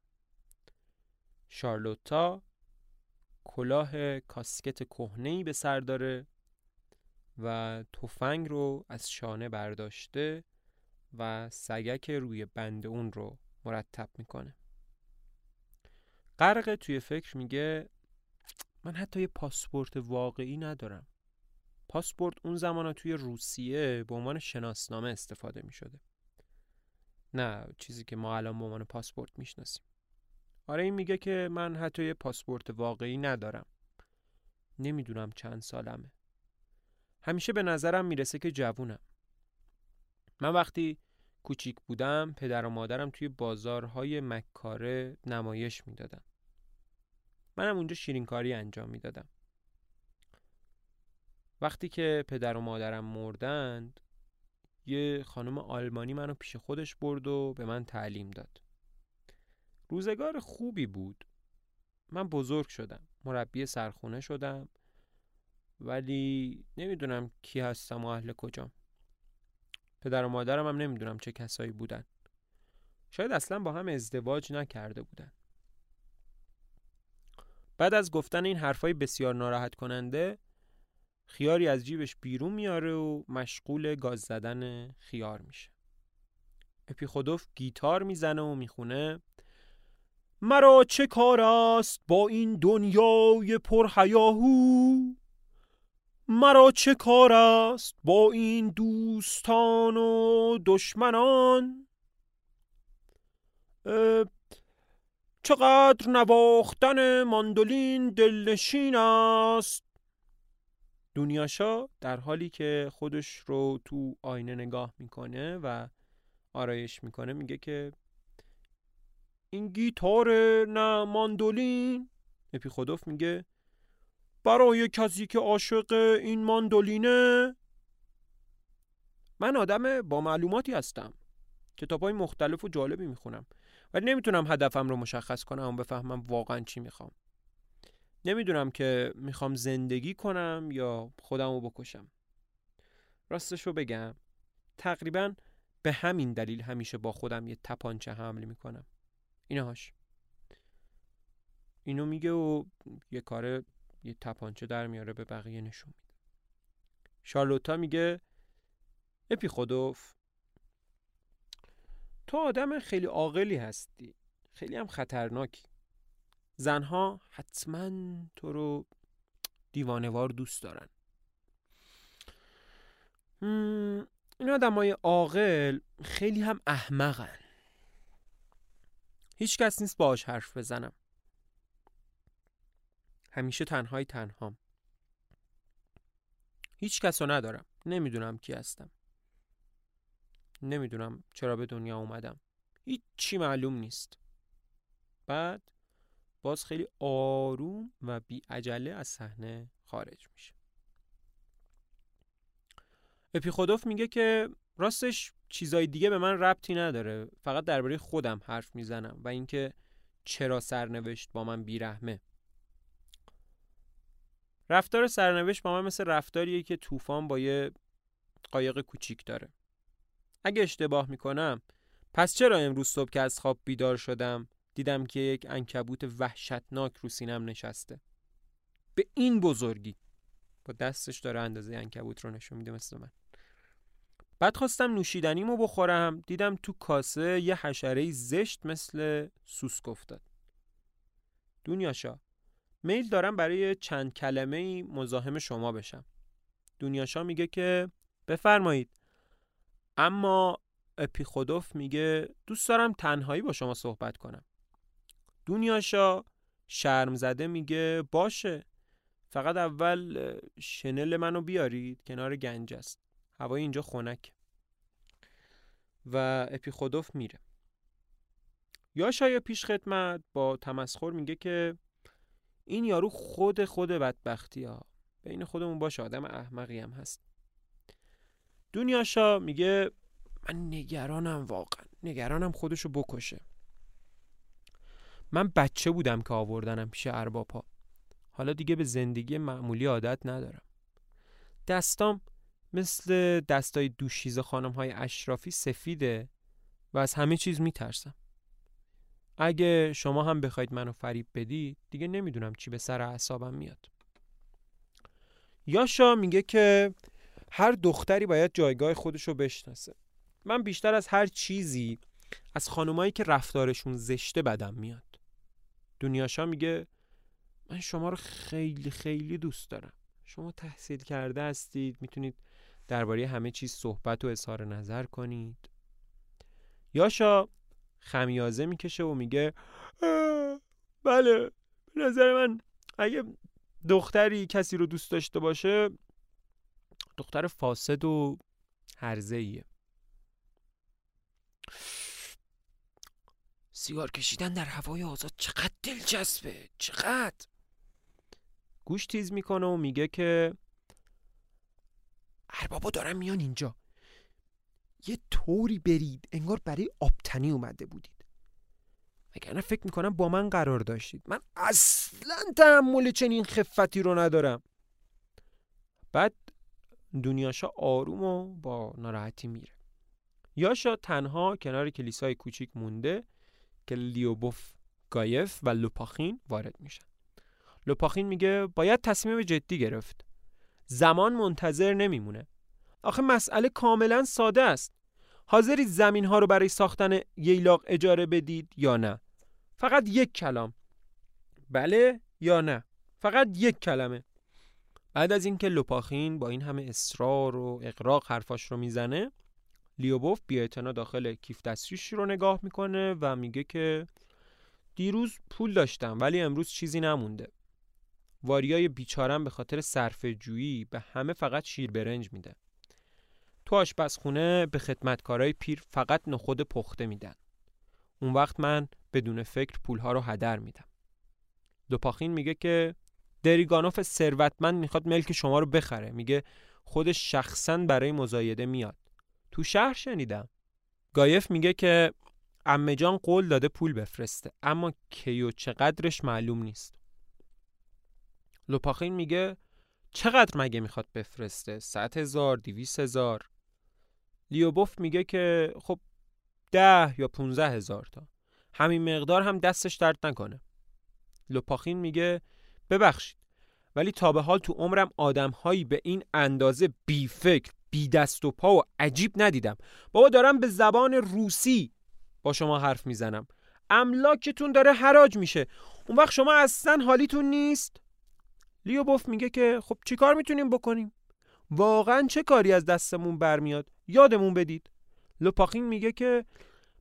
شارلوتا کلاه کاسکت کهنه‌ای به سر داره و تفنگ رو از شانه برداشته و سگک روی بند اون رو مرتب می‌کنه. غرق توی فکر میگه من حتی یه پاسپورت واقعی ندارم. پاسپورت اون زمان توی روسیه به عنوان شناسنامه استفاده می شده نه چیزی که ما الان به عنوان پاسپورت می‌شناسیم. آره این میگه که من حتی یه پاسپورت واقعی ندارم. نمی‌دونم چند سالمه. همیشه به نظرم می‌رسه که جوونم. من وقتی کوچیک بودم پدر و مادرم توی بازارهای مکاره نمایش می‌دادن. منم اونجا شیرینکاری انجام می‌دادم. وقتی که پدر و مادرم مردند یه خانم آلمانی منو پیش خودش برد و به من تعلیم داد. روزگار خوبی بود. من بزرگ شدم. مربی سرخونه شدم. ولی نمی‌دونم کی هستم و اهل کجام. پدر و مادرم هم نمی‌دونم چه کسایی بودن. شاید اصلا با هم ازدواج نکرده بودن. بعد از گفتن این حرفای بسیار ناراحت کننده خیاری از جیبش بیرون میاره و مشغول گاز زدن خیار میشه. اپیخودوف گیتار می‌زنه و می‌خونه مرا چه کار است با این دنیای پرهیاهو؟ مرا چه کار است با این دوستان و دشمنان؟ چقدر نواختن ماندولین دلنشین است؟ دنیاشا در حالی که خودش رو تو آینه نگاه می‌کنه و آرایش می‌کنه میگه که این گیتار نه ماندولین اپیخودوف میگه برای کسی که عاشق این ماندولینه من آدم با معلوماتی هستم کتاب های مختلف و جالبی می‌خونم. ولی نمی‌تونم هدفم رو مشخص کنم و بفهمم واقعا چی می‌خوام. نمی‌دونم که می‌خوام زندگی کنم یا خودم رو بکشم. راستش رو بگم. تقریبا به همین دلیل همیشه با خودم یه تپانچه حمل می‌کنم. اینهاش اینو میگه و یه کار یه تپانچه در میاره به بقیه نشون میده. شارلوتا میگه اپی خودوف تو آدم خیلی عاقلی هستی. خیلی هم خطرناکی. زنها حتما تو رو دیوانوار دوست دارن. این آدم های عاقل خیلی هم احمقن. هیچ کس نیست باهاش حرف بزنم. همیشه تنهای تنهام. هیچ کس رو ندارم. نمی‌دونم کی هستم. نمی‌دونم چرا به دنیا اومدم. هیچی معلوم نیست. بعد باز خیلی آروم و بی عجله از صحنه خارج میشه اپیخودوف میگه که راستش چیزای دیگه به من ربطی نداره. فقط درباره خودم حرف می‌زنم و اینکه چرا سرنوشت با من بیرحمه. رفتار سرنوشت با من مثل رفتاریه که طوفان با یه قایق کوچیک داره. اگه اشتباه می‌کنم پس چرا امروز صبح که از خواب بیدار شدم دیدم که یک انکبوت وحشتناک رو سینم نشسته؟ به این بزرگی! با دستش داره اندازه انکبوت رو نشون میده مثل من. بعد خواستم نوشیدنیمو بخورم دیدم تو کاسه یه حشره زشت مثل سوسک افتاد. دنیاشا میل دارم برای چند کلمه ای مزاحم شما بشم. دنیاشا میگه که بفرمایید. اما اپیخودوف میگه دوست دارم تنهایی با شما صحبت کنم. دنیاشا شرم زده میگه باشه. فقط اول شنل منو بیارید. کنار گنج است. هوای اینجا خنک. و اپیخودوف میره. یا شاید پیش خدمت با تمسخر میگه که این یارو خود خود بدبختی ها بین خودمون باشه آدم احمقی هم هست. دنیاشا میگه من نگرانم واقعا. نگرانم خودشو بکشه. من بچه بودم که آوردنم پیش ارباب حالا دیگه به زندگی معمولی عادت ندارم. دستام مثل دستای دوشیز خانم های اشرافی سفیده و از همه چیز میترسم. اگه شما هم بخواید منو فریب بدید دیگه نمی‌دونم چی به سر اعصابم میاد. یاشا میگه که هر دختری باید جایگاه خودش رو بشناسه. من بیشتر از هر چیزی از خانمایی که رفتارشون زشته بدم میاد. دنیاشا میگه من شما رو خیلی خیلی دوست دارم. شما تحصیل کرده هستید می‌تونید درباره همه چیز صحبت و اظهار نظر کنید. یاشا خمیازه می‌کشه و میگه بله به نظر من اگه دختری کسی رو دوست داشته باشه دختر فاسد و هرزه ایه سیگار کشیدن در هوای آزاد چقدر دلچسبه چقدر؟ گوش تیز می‌کنه و میگه که اربابا دارن میان اینجا. یه طوری برید انگار برای آبتنی اومده بودید. وگرنه فکر می‌کنم با من قرار داشتید. من اصلا تحمل چنین خفتی رو ندارم. بعد دنیاشا آروم و با ناراحتی میره. یاشا تنها کنار کلیسای کوچیک مونده که لیوبوف گایف و لوپاخین وارد میشن. لوپاخین میگه باید تصمیم جدی گرفت. زمان منتظر نمیمونه. آخه مسئله کاملا ساده است. حاضرید زمین ها رو برای ساختن ییلاق اجاره بدید یا نه؟ فقط یک کلام. بله یا نه؟ فقط یک کلمه. بعد از اینکه لوپاخین با این همه اصرار و اقراق حرفاش رو می‌زنه لیوبوف بیاعتنا داخل کیف دستریش رو نگاه می‌کنه و میگه که دیروز پول داشتم ولی امروز چیزی نمونده. واریای بیچارم به خاطر صرف جویی به همه فقط شیر برنج میده. تو آشپزخونه به خدمتکارای پیر فقط نخود پخته میدن. اون وقت من بدون فکر پولها رو هدر میدم. دوپاخین میگه که دریگانوف ثروتمند می‌خواد ملک شما رو بخره. میگه خودش شخصا برای مزایده میاد. تو شهر شنیدم. گایف میگه که امه جان قول داده پول بفرسته اما کی و چقدرش معلوم نیست. لوپاخین میگه چقدر مگه می‌خواد بفرسته؟ صد هزار، دیویس هزار. لیوبوف میگه که خب ده یا پونزه هزار تا. همین مقدار هم دستش درد نکنه. لوپاخین میگه ببخشید ولی تا به حال تو عمرم آدمهایی به این اندازه بی فکر بی دست و پا و عجیب ندیدم. بابا دارم به زبان روسی با شما حرف می‌زنم. املاکتون داره حراج میشه. اون وقت شما اصلا حالیتون نیست؟ لیوبوف میگه که خب چیکار می‌تونیم بکنیم؟ واقعا چه کاری از دستمون برمیاد؟ یادمون بدید. لوپاخین میگه که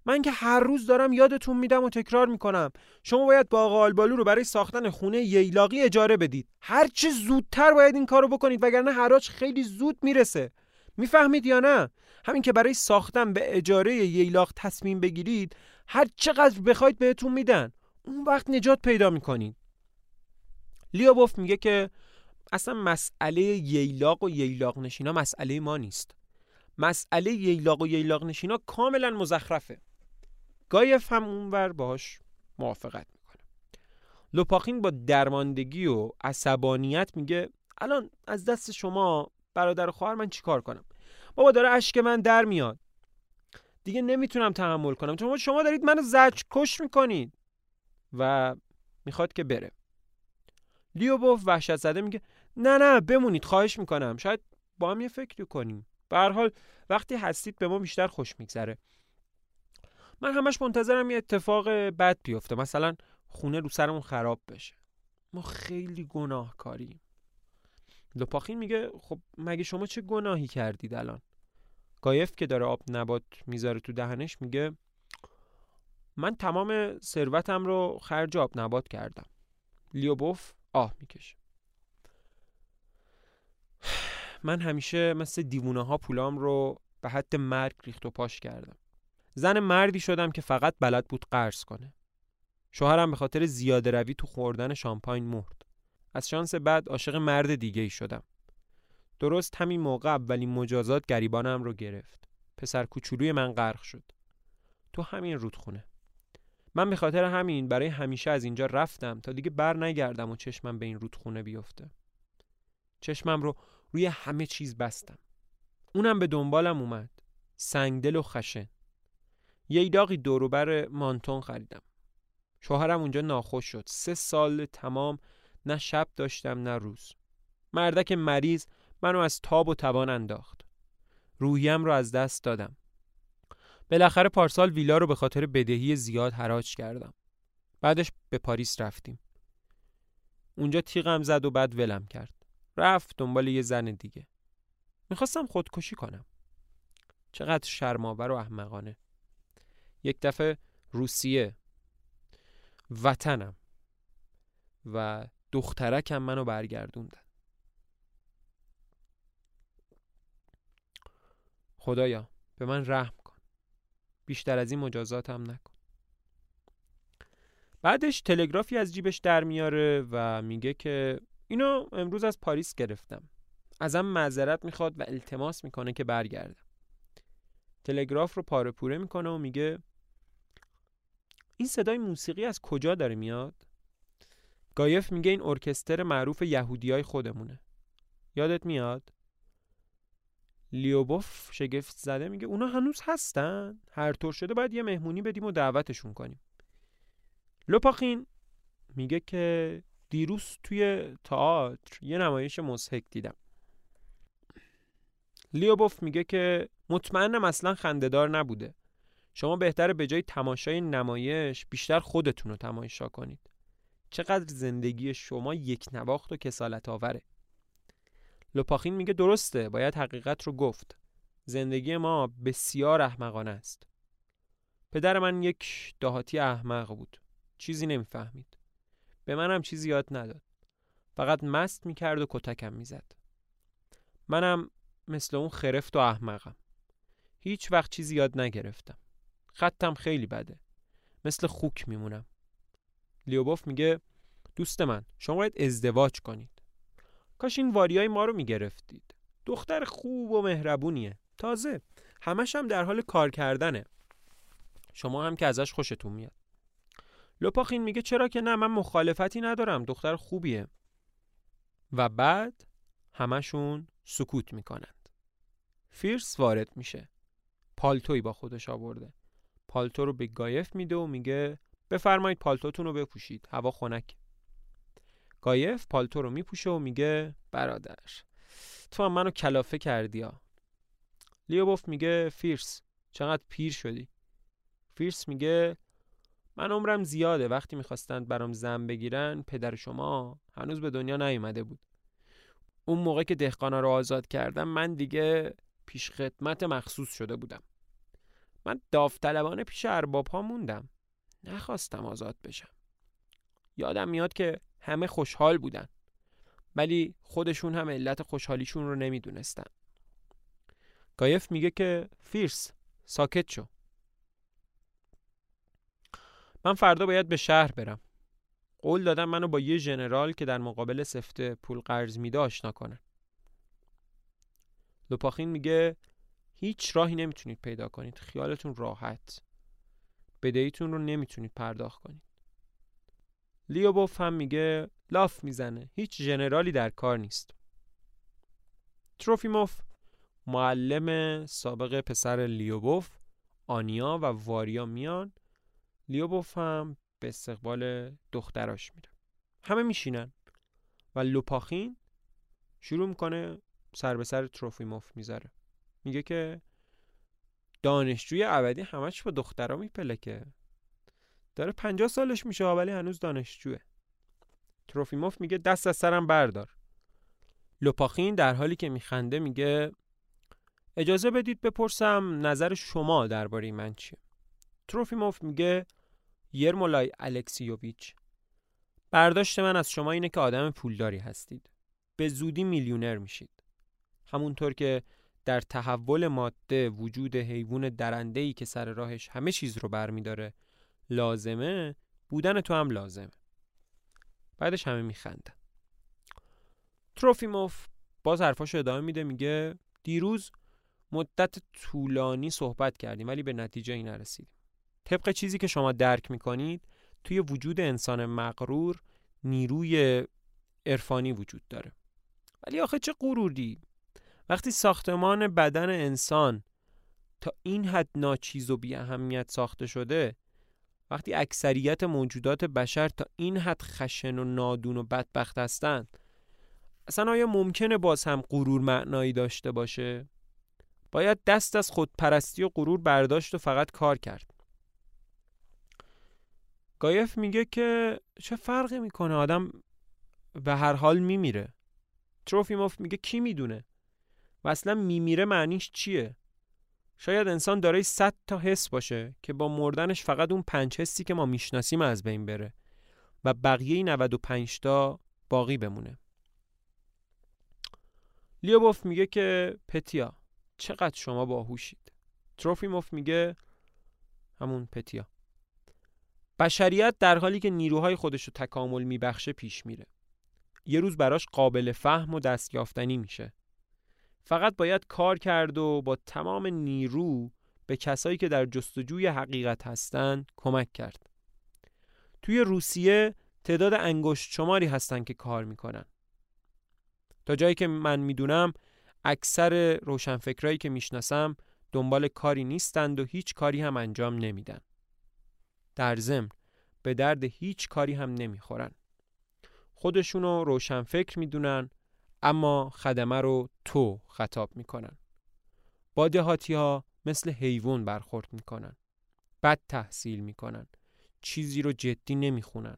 من که هر روز دارم یادتون میدم و تکرار می‌کنم. شما باید باغ آلبالو رو برای ساختن خونه ییلاقی اجاره بدید. هر چه زودتر باید این کارو بکنید وگرنه حراج خیلی زود می‌رسه. می‌فهمید یا نه؟ همین که برای ساختن به اجاره ییلاق تصمیم بگیرید هر چقدر بخواید بهتون میدن. اون وقت نجات پیدا می‌کنید لیوبوف میگه که اصلا مسئله ییلاق و ییلاق نشینا مسئله ما نیست. مسئله ییلاق و ییلاق نشینا کاملا مزخرفه. گایف هم اونور باش موافقت می‌کنه لوپاخین با درماندگی و عصبانیت میگه الان از دست شما برادر و خواهر من چیکار کنم؟ بابا داره اشک من در میاد. دیگه نمی‌تونم تحمل کنم. چون شما دارید منو زج کش می‌کنید. و می‌خواد که بره. لیوبوف وحشت زده میگه نه نه بمونید خواهش می‌کنم. شاید با هم یه فکری کنیم. به هر حال وقتی هستید به ما بیشتر خوش میگذره. من همش منتظرم یه اتفاق بد بیفته. مثلا خونه رو سرمون خراب بشه. ما خیلی گناهکاریم. لپاخین میگه خب مگه شما چه گناهی کردید الان؟ گایف که داره آب نبات می‌ذاره تو دهنش میگه من تمام ثروتم رو خرج آب نبات کردم. لیوبوف آه می‌کشه. من همیشه مثل دیوونه ها پولام رو به حد مرگ ریخت و پاش کردم. زن مردی شدم که فقط بلد بود قرض کنه. شوهرم به خاطر زیاده روی تو خوردن شامپاین مرد. از شانس بعد عاشق مرد دیگه ای شدم. درست همین موقع اولین مجازات گریبانم رو گرفت. پسر کوچولوی من غرق شد. تو همین رودخونه. من به خاطر همین برای همیشه از اینجا رفتم تا دیگه بر نگردم و چشمم به این رودخونه بیفته. چشمم رو روی همه چیز بستم. اونم به دنبالم اومد. سنگدل و خشن یه ایداقی دوروبر مانتون خریدم. شوهرم اونجا ناخوش شد. سه سال تمام نه شب داشتم نه روز. مردک مریض منو از تاب و توان انداخت. روحیم رو از دست دادم. بالاخره پارسال ویلا رو به خاطر بدهی زیاد حراج کردم. بعدش به پاریس رفتیم. اونجا تیغم زد و بعد ولم کرد. رفت دنبال یه زن دیگه. می‌خواستم خودکشی کنم. چقدر شرماور و احمقانه. یک دفعه روسیه وطنم و دخترکم منو برگردوندن خدایا به من رحم کن. بیشتر از این مجازاتم نکن. بعدش تلگرافی از جیبش در میاره و میگه که اینو امروز از پاریس گرفتم ازم معذرت می‌خواد و التماس می‌کنه که برگردم تلگراف رو پاره پوره می‌کنه و میگه این صدای موسیقی از کجا داره میاد؟ گایف میگه این ارکستر معروف یهودیای خودمونه یادت میاد؟ لیوبوف شگفت زده میگه اونا هنوز هستن هر طور شده باید یه مهمونی بدیم و دعوتشون کنیم لوپاخین میگه که دیروز توی تئاتر یه نمایش مزهک دیدم. لیوبوف میگه که مطمئنم اصلا خندهدار نبوده. شما بهتره به جای تماشای نمایش بیشتر خودتون رو تماشا کنید. چقدر زندگی شما یک نواخت و کسالت آوره لوپاخین میگه درسته باید حقیقت رو گفت. زندگی ما بسیار احمقانه است. پدر من یک دهاتی احمق بود. چیزی نمی‌فهمید. به منم چیزی یاد نداد. فقط مست می‌کرد و کتکم می‌زد. منم مثل اون خرفت و احمقم. هیچ وقت چیزی یاد نگرفتم. خطم خیلی بده. مثل خوک میمونم. لیوبوف میگه دوست من شما باید ازدواج کنید. کاش این واریای ما رو می‌گرفتید. دختر خوب و مهربونیه. تازه همش هم در حال کار کردنه. شما هم که ازش خوشتون میاد. لوپاخین میگه چرا که نه من مخالفتی ندارم دختر خوبیه. و بعد همشون سکوت می‌کنند. فیرس وارد میشه. پالتویی با خودش آورده. پالتو رو به گایف میده و میگه بفرمایید پالتوتون رو بپوشید. هوا خنکه. گایف پالتو رو میپوشه و میگه برادر تو هم منو کلافه کردی ها. لیوبوف میگه فیرس چقدر پیر شدی. فیرس میگه من عمرم زیاده. وقتی می‌خواستند برام زن بگیرن پدر شما هنوز به دنیا نیومده بود. اون موقع که دهقانا رو آزاد کردم من دیگه پیش خدمت مخصوص شده بودم. من داوطلبانه پیش ارباب ها موندم. نخواستم آزاد بشم. یادم میاد که همه خوشحال بودن. ولی خودشون هم علت خوشحالیشون رو نمی‌دونستن. گایف میگه که فیرس ساکت شو. من فردا باید به شهر برم. قول دادم منو با یه ژنرال که در مقابل سفته پول قرض میده آشنا کنه لوپاخین میگه هیچ راهی نمی‌تونید پیدا کنید. خیالتون راحت. بدهیتون رو نمی‌تونید پرداخت کنید. لیوبوف هم میگه لاف می‌زنه. هیچ ژنرالی در کار نیست. تروفیموف معلم سابق پسر لیوبوف آنیا و واریا میان لیوبوف هم به استقبال دختراش میره. همه میشینن و لوپاخین شروع می‌کنه سر به سر تروفیموف می‌ذاره. میگه که دانشجوی ابدی همش با دخترها میپلکه داره پنجاه سالش میشه ولی هنوز دانشجوه. تروفیموف میگه دست از سرم بردار. لوپاخین در حالی که میخنده میگه اجازه بدید بپرسم نظر شما درباره من چیه؟ تروفیموف میگه یرمولای الکسیوویچ برداشت من از شما اینه که آدم پولداری هستید. به زودی میلیونر میشید. همونطور که در تحول ماده وجود حیوان درندهی که سر راهش همه چیز رو برمیداره لازمه بودن تو هم لازمه. بعدش همه میخندن. تروفیموف باز حرفاشو ادامه میده میگه دیروز مدت طولانی صحبت کردیم ولی به نتیجه ای نرسیدیم. طبق چیزی که شما درک می‌کنید توی وجود انسان مغرور نیروی عرفانی وجود داره. ولی آخه چه غروری؟ وقتی ساختمان بدن انسان تا این حد ناچیز و بی اهمیت ساخته شده وقتی اکثریت موجودات بشر تا این حد خشن و نادون و بدبخت هستند اصلا آیا ممکنه باز هم غرور معنایی داشته باشه؟ باید دست از خودپرستی و غرور برداشت و فقط کار کرد. گایف میگه که چه فرقی می‌کنه؟ آدم به هر حال میمیره. تروفیموف میگه کی می‌دونه؟ و اصلا میمیره معنیش چیه؟ شاید انسان دارای صد تا حس باشه که با مردنش فقط اون پنج حسی که ما می‌شناسیم از بین بره و بقیه 95 تا باقی بمونه. لیوبوف میگه که پتیا چقدر شما باهوشید؟ تروفیموف میگه همون پتیا. بشریت در حالی که نیروهای خودش رو تکامل میبخشه پیش میره یه روز براش قابل فهم و دستیافتنی میشه فقط باید کار کرد و با تمام نیرو به کسایی که در جستجوی حقیقت هستند کمک کرد. توی روسیه تعداد انگشت شماری هستند که کار می‌کنن. تا جایی که من می‌دونم اکثر روشنفکرایی که می‌شناسم دنبال کاری نیستند و هیچ کاری هم انجام نمیدن. در ضمن به درد هیچ کاری هم نمی‌خورن. خودشونو روشنفکر می‌دونن اما خدمه رو تو خطاب می‌کنن. با دهاتی ها مثل حیوان برخورد می‌کنن. بد تحصیل می‌کنن. چیزی رو جدی نمی‌خونن.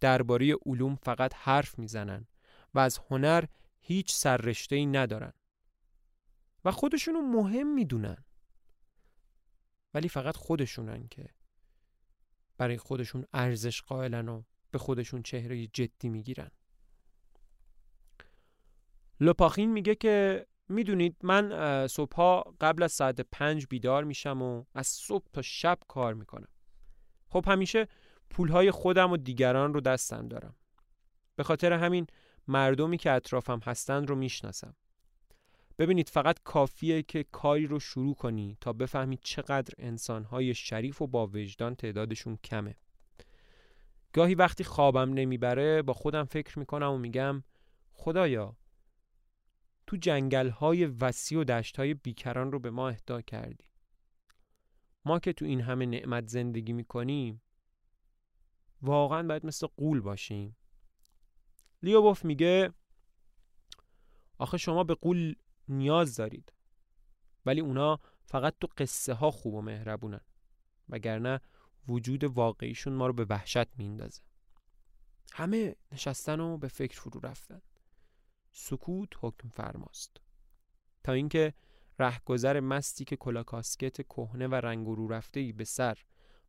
درباره علوم فقط حرف می‌زنن و از هنر هیچ سررشته ای ندارن. و خودشونو مهم می‌دونن. ولی فقط خودشونن که برای خودشون ارزش قائلن و به خودشون چهره جدی می‌گیرن. لوپاخین میگه که می‌دونید من صبحها قبل از ساعت پنج بیدار میشم و از صبح تا شب کار می‌کنم. خب همیشه پولهای خودم و دیگران رو دستم دارم. به خاطر همین مردمی که اطرافم هستند رو می‌شناسم. ببینید فقط کافیه که کاری رو شروع کنی تا بفهمی چقدر انسانهای شریف و با وجدان تعدادشون کمه. گاهی وقتی خوابم نمی‌بره با خودم فکر می‌کنم و میگم خدایا تو جنگل های وسیع و دشت های بیکران رو به ما اهدا کردی. ما که تو این همه نعمت زندگی می‌کنیم واقعا باید مثل قول باشیم. لیوبوف میگه آخه شما به قول نیاز دارید. ولی اونا فقط تو قصه ها خوب و مهربونن. وگرنه وجود واقعیشون ما رو به وحشت میندازه همه نشستن و به فکر فرو رفتن. سکوت حکم فرماست. تا اینکه رهگذر مستی که کلا کاسکت کهنه و رنگ رو رفته ای به سر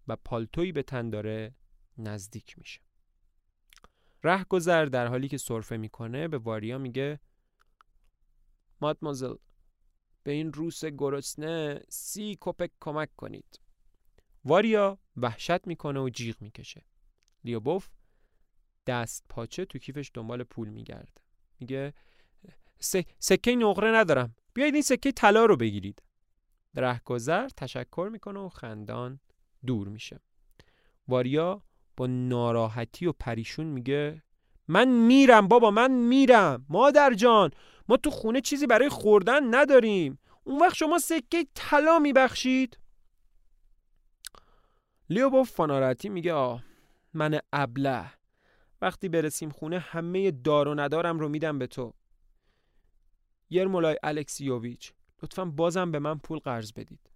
و پالتویی به تن داره نزدیک میشه. رهگذر در حالی که سرفه می‌کنه به واریا میگه مادمازل به این روس گرسنه سی کپک کمک کنید. واریا وحشت می‌کنه و جیغ می‌کشه. لیوبوف دست پاچه تو کیفش دنبال پول میگرده. میگه سکه نقره ندارم. بیایید این سکه طلا رو بگیرید. رهگذر تشکر می‌کنه و خندان دور میشه. واریا با ناراحتی و پریشون میگه من میرم بابا من میرم. مادر جان ما تو خونه چیزی برای خوردن نداریم. اون وقت شما سکه طلا میبخشید. لیو با فنارتی میگه آه من ابله. وقتی برسیم خونه همه دار و ندارم رو میدم به تو. یرمولای الکسیوویچ لطفا بازم به من پول قرض بدید.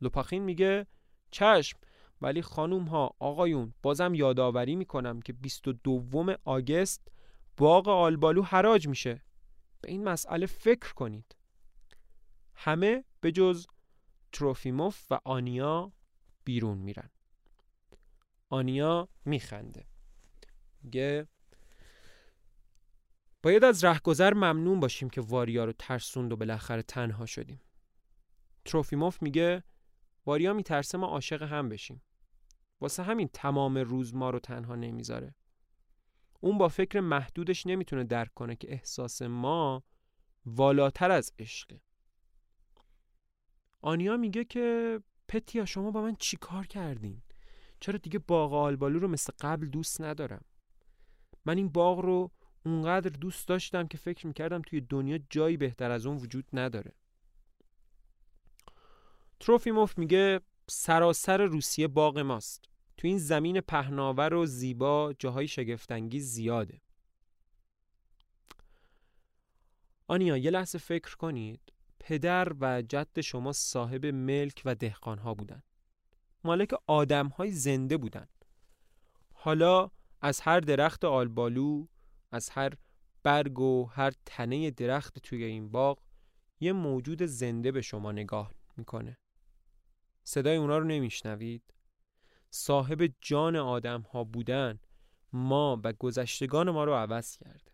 لوپاخین میگه چشم. ولی خانوم ها آقایون بازم یادآوری می‌کنم که 22 آگست باغ آلبالو حراج میشه. به این مسئله فکر کنید. همه به جز تروفیموف و آنیا بیرون میرن. آنیا میخنده. میگه باید از رهگذر ممنون باشیم که واریا رو ترسوند و بالاخره تنها شدیم. تروفیموف میگه واریا میترسه ما عاشق هم بشیم. واسه همین تمام روز ما رو تنها نمی‌ذاره اون با فکر محدودش نمی‌تونه درک کنه که احساس ما والاتر از عشقه آنیا میگه که پتیا شما با من چی کار کردین؟ چرا دیگه باغ آلبالو رو مثل قبل دوست ندارم؟ من این باغ رو اونقدر دوست داشتم که فکر می‌کردم توی دنیا جایی بهتر از اون وجود نداره تروفیموف میگه سراسر روسیه باغ ماست تو این زمین پهناور و زیبا جاهای شگفتانگیز زیاده. آنیا یه لحظه فکر کنید. پدر و جد شما صاحب ملک و دهقانها بودن. مالک آدمهای زنده بودن. حالا از هر درخت آلبالو از هر برگ و هر تنه درخت توی این باغ یه موجود زنده به شما نگاه می‌کنه. صدای اونا رو نمیشنوید؟ صاحب جان آدم ها بودن ما و گذشتگان ما رو عوض کرده.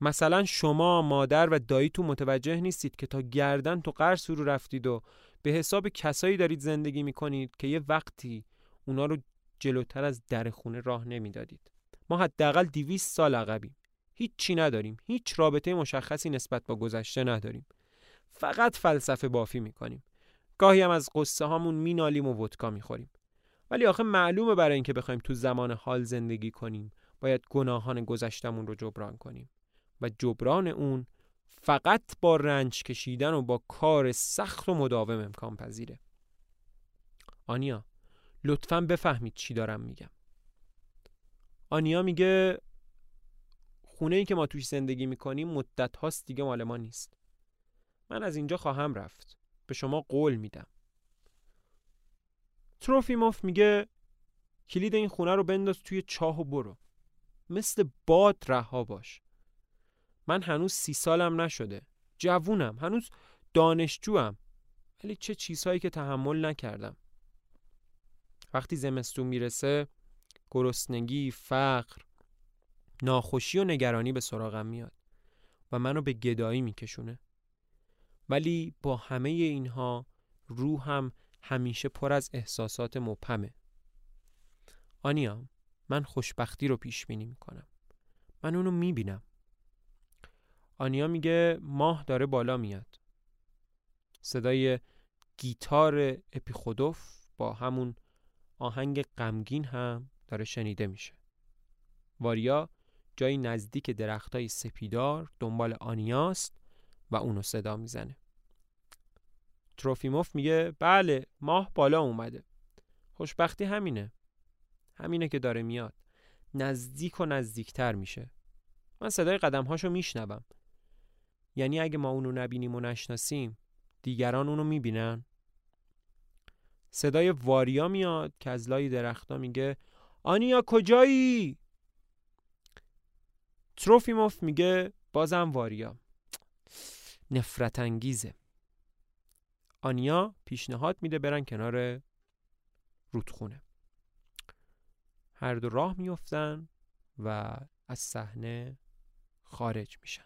مثلا شما مادر و داییتون متوجه نیستید که تا گردن تو قرص رو رفتید و به حساب کسایی دارید زندگی می‌کنید که یه وقتی اونا رو جلوتر از در خونه راه نمی‌دادید. ما حداقل دیویست سال عقبیم. هیچ چی نداریم. هیچ رابطه مشخصی نسبت با گذشته نداریم. فقط فلسفه بافی می‌کنیم. گاهی هم از قصه هامون مینالیم و ودکا می‌خوریم. ولی آخه معلومه برای اینکه بخوایم تو زمان حال زندگی کنیم. باید گناهان گذشتمون رو جبران کنیم. و جبران اون فقط با رنج کشیدن و با کار سخت و مداوم امکان پذیره. آنیا لطفا بفهمید چی دارم میگم. آنیا میگه خونه ای که ما توش زندگی می‌کنیم مدت هاست دیگه مال ما نیست. من از اینجا خواهم رفت. به شما قول میدم. تروفیموف میگه کلید این خونه رو بنداز توی چاه و برو. مثل باد رها باش. من هنوز سی سالم نشده. جوونم. هنوز دانشجوم ولی چه چیزهایی که تحمل نکردم. وقتی زمستون می‌رسه گرسنگی فقر ناخوشی و نگرانی به سراغم میاد و منو به گدایی میکشونه. ولی با همه اینها روحم همیشه پر از احساسات مبهمه. آنیا من خوشبختی رو پیش بینی می‌کنم. من اونو می‌بینم. آنیا میگه ماه داره بالا میاد. صدای گیتار اپیخودوف با همون آهنگ غمگین هم داره شنیده میشه. واریا جایی نزدیک درختای سپیدار دنبال آنیاست و اونو صدا می‌زنه. تروفیموف میگه بله ماه بالا اومده. خوشبختی همینه. همینه که داره میاد. نزدیک و نزدیکتر میشه. من صدای قدمهاشو میشنوم. یعنی اگه ما اونو نبینیم و نشناسیم دیگران اونو می‌بینن؟ صدای واریا میاد که از لای درختا میگه آنیا کجایی؟ تروفیموف میگه بازم واریا. نفرت انگیزه. آنیا پیشنهاد میده برن کنار رودخونه. هر دو راه میفتن و از صحنه خارج میشن.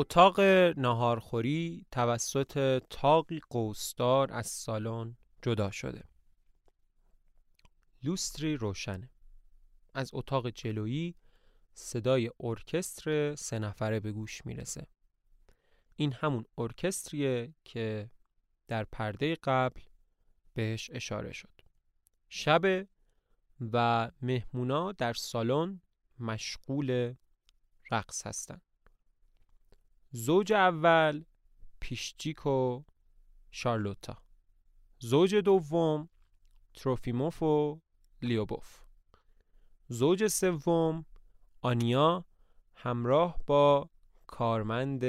اتاق ناهارخوری توسط تاقی قوسدار از سالن جدا شده. لوستری روشنه. از اتاق جلویی صدای ارکستر سه نفره به گوش می‌رسه. این همون ارکستریه که در پرده قبل بهش اشاره شد. شب و مهمونا در سالن مشغول رقص هستند زوج اول پیشچیک و شارلوتا. زوج دوم تروفیموف و لیوبوف. زوج سوم آنیا همراه با کارمند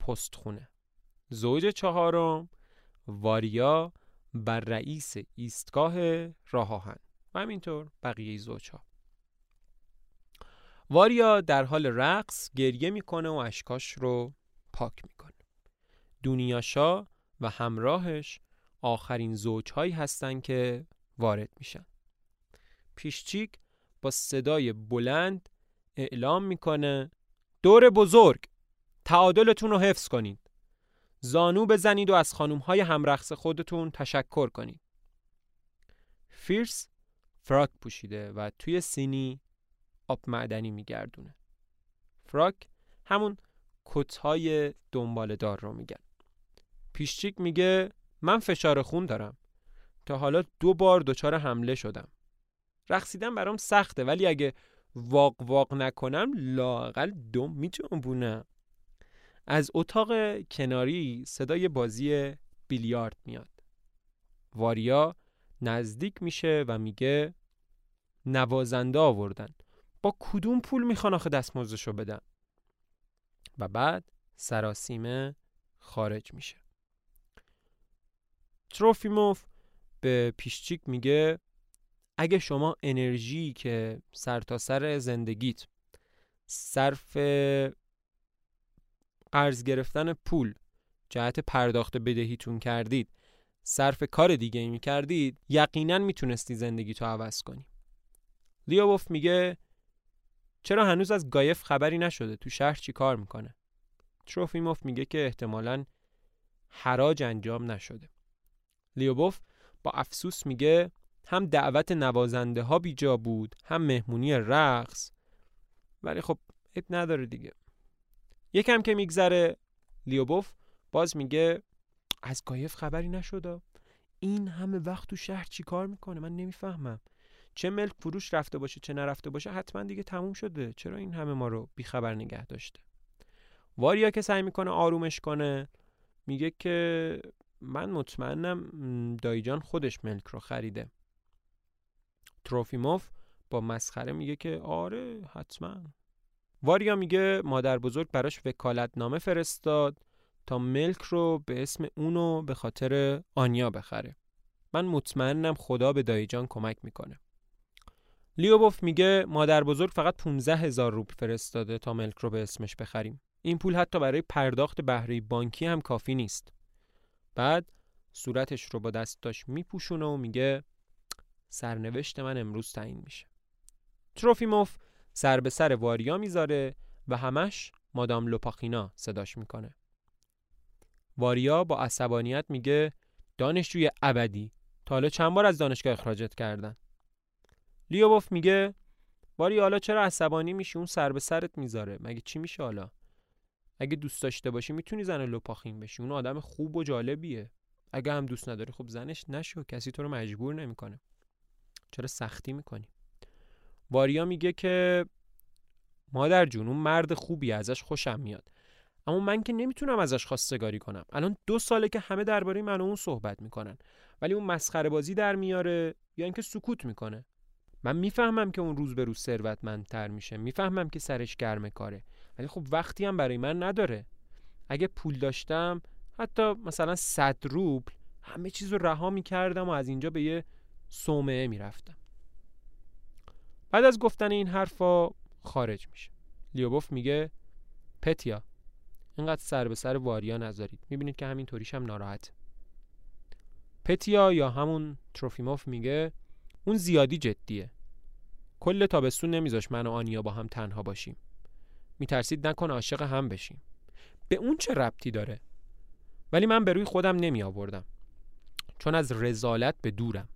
پستخونه. زوج چهارم واریا بر رئیس ایستگاه راه و همینطور بقیه زوجها. واریا در حال رقص گریه می‌کنه و اشکاش رو پاک می‌کنه. دونیاشا و همراهش آخرین زوجهایی هستن که وارد میشن. پیشچیک با صدای بلند اعلام می‌کنه دور بزرگ تعادلتون رو حفظ کنید. زانو بزنید و از خانوم های همرقص خودتون تشکر کنید. فیرس فراک پوشیده و توی سینی آب معدنی میگردونه. فراک همون کتهای دنبال دار رو میگن. پیشچیک میگه من فشار خون دارم. تا حالا دو بار دچار حمله شدم. رقصیدن برام سخته ولی اگه واق واق نکنم لاقل دم میجنبونم. از اتاق کناری صدای بازی بیلیارد میاد. واریا نزدیک میشه و میگه نوازنده آوردن. با کدوم پول می‌خوان آخه دستمزدشو بدن؟ و بعد سراسیمه خارج میشه. تروفیموف به پیشچیک میگه اگه شما انرژی که سرتاسر سر زندگیت صرف قرض گرفتن پول جهت پرداخت بدهیتون کردید صرف کار دیگه می کردید یقینا می‌تونستی زندگی تو عوض کنی. لیوبوف میگه چرا هنوز از گایف خبری نشده؟ تو شهر چی کار می‌کنه؟ تروفیموف میگه که احتمالا حراج انجام نشده. لیوبوف با افسوس میگه هم دعوت نوازنده ها بیجا بود هم مهمونی رقص ولی خب اب نداره دیگه. یکم که میگذره لیوبوف باز میگه از گایف خبری نشده؟ این همه وقت تو شهر چی کار می‌کنه؟ من نمی‌فهمم. چه ملک فروش رفته باشه چه نرفته باشه حتما دیگه تموم شده. چرا این همه ما رو بیخبر نگه داشته؟ واریا که سعی می‌کنه آرومش کنه میگه که من مطمئنم دایجان خودش ملک رو خریده. تروفیموف با مسخره میگه که آره حتما. واریا میگه مادر بزرگ براش وکالت نامه فرستاد تا ملک رو به اسم اونو به خاطر آنیا بخره. من مطمئنم خدا به دایجان کمک می‌کنه. لیوبوف میگه مادر بزرگ فقط 15 هزار روب فرستاده تا ملک رو به اسمش بخریم. این پول حتی برای پرداخت بهره بانکی هم کافی نیست. بعد صورتش رو با دستاش میپوشونه و میگه سرنوشت من امروز تعیین میشه. تروفیموف سر به سر واریا می‌ذاره و همش مادام لوپاخینا صداش می‌کنه. واریا با عصبانیت میگه دانشجوی ابدی. تا حالا چند بار از دانشگاه اخراجت کردن؟ لیوبوف میگه واریا حالا چرا عصبانی میشی؟ اون سر به سرت می‌ذاره. مگه چی میشه حالا؟ اگه دوست داشته باشی می‌تونی زن لوپاخین بشی. اون آدم خوب و جالبیه. اگه هم دوست نداری خب زنش نشو. کسی تو رو مجبور نمی‌کنه. چرا سختی می‌کنی؟ واریا میگه که مادر جون اون مرد خوبی ازش خوشم میاد. اما من که نمی‌تونم ازش خواستگاری کنم. الان دو ساله که همه درباره من و اون صحبت می‌کنن. ولی اون مسخره بازی در میاره یا اینکه سکوت می‌کنه. من می‌فهمم که اون روز به روز ثروتمندتر میشه. می‌فهمم که سرش گرم کاره. ولی خب وقتی هم برای من نداره. اگه پول داشتم حتی مثلا صد روبل همه چیز رو رها می‌کردم و از اینجا به یه صومعه می‌رفتم. بعد از گفتن این حرفا خارج میشه. لیوبوف میگه پتیا اینقدر سر به سر واریا نذارید. می‌بینید که همین طوریش هم ناراحت پتیا یا همون تروفیموف میگه اون زیادی جدیه. کل تابستون نمیذاش من و آنیا با هم تنها باشیم. میترسید نکن عاشق هم بشیم. به اون چه ربطی داره؟ ولی من به روی خودم نمی آوردم. چون از رزالت به دورم.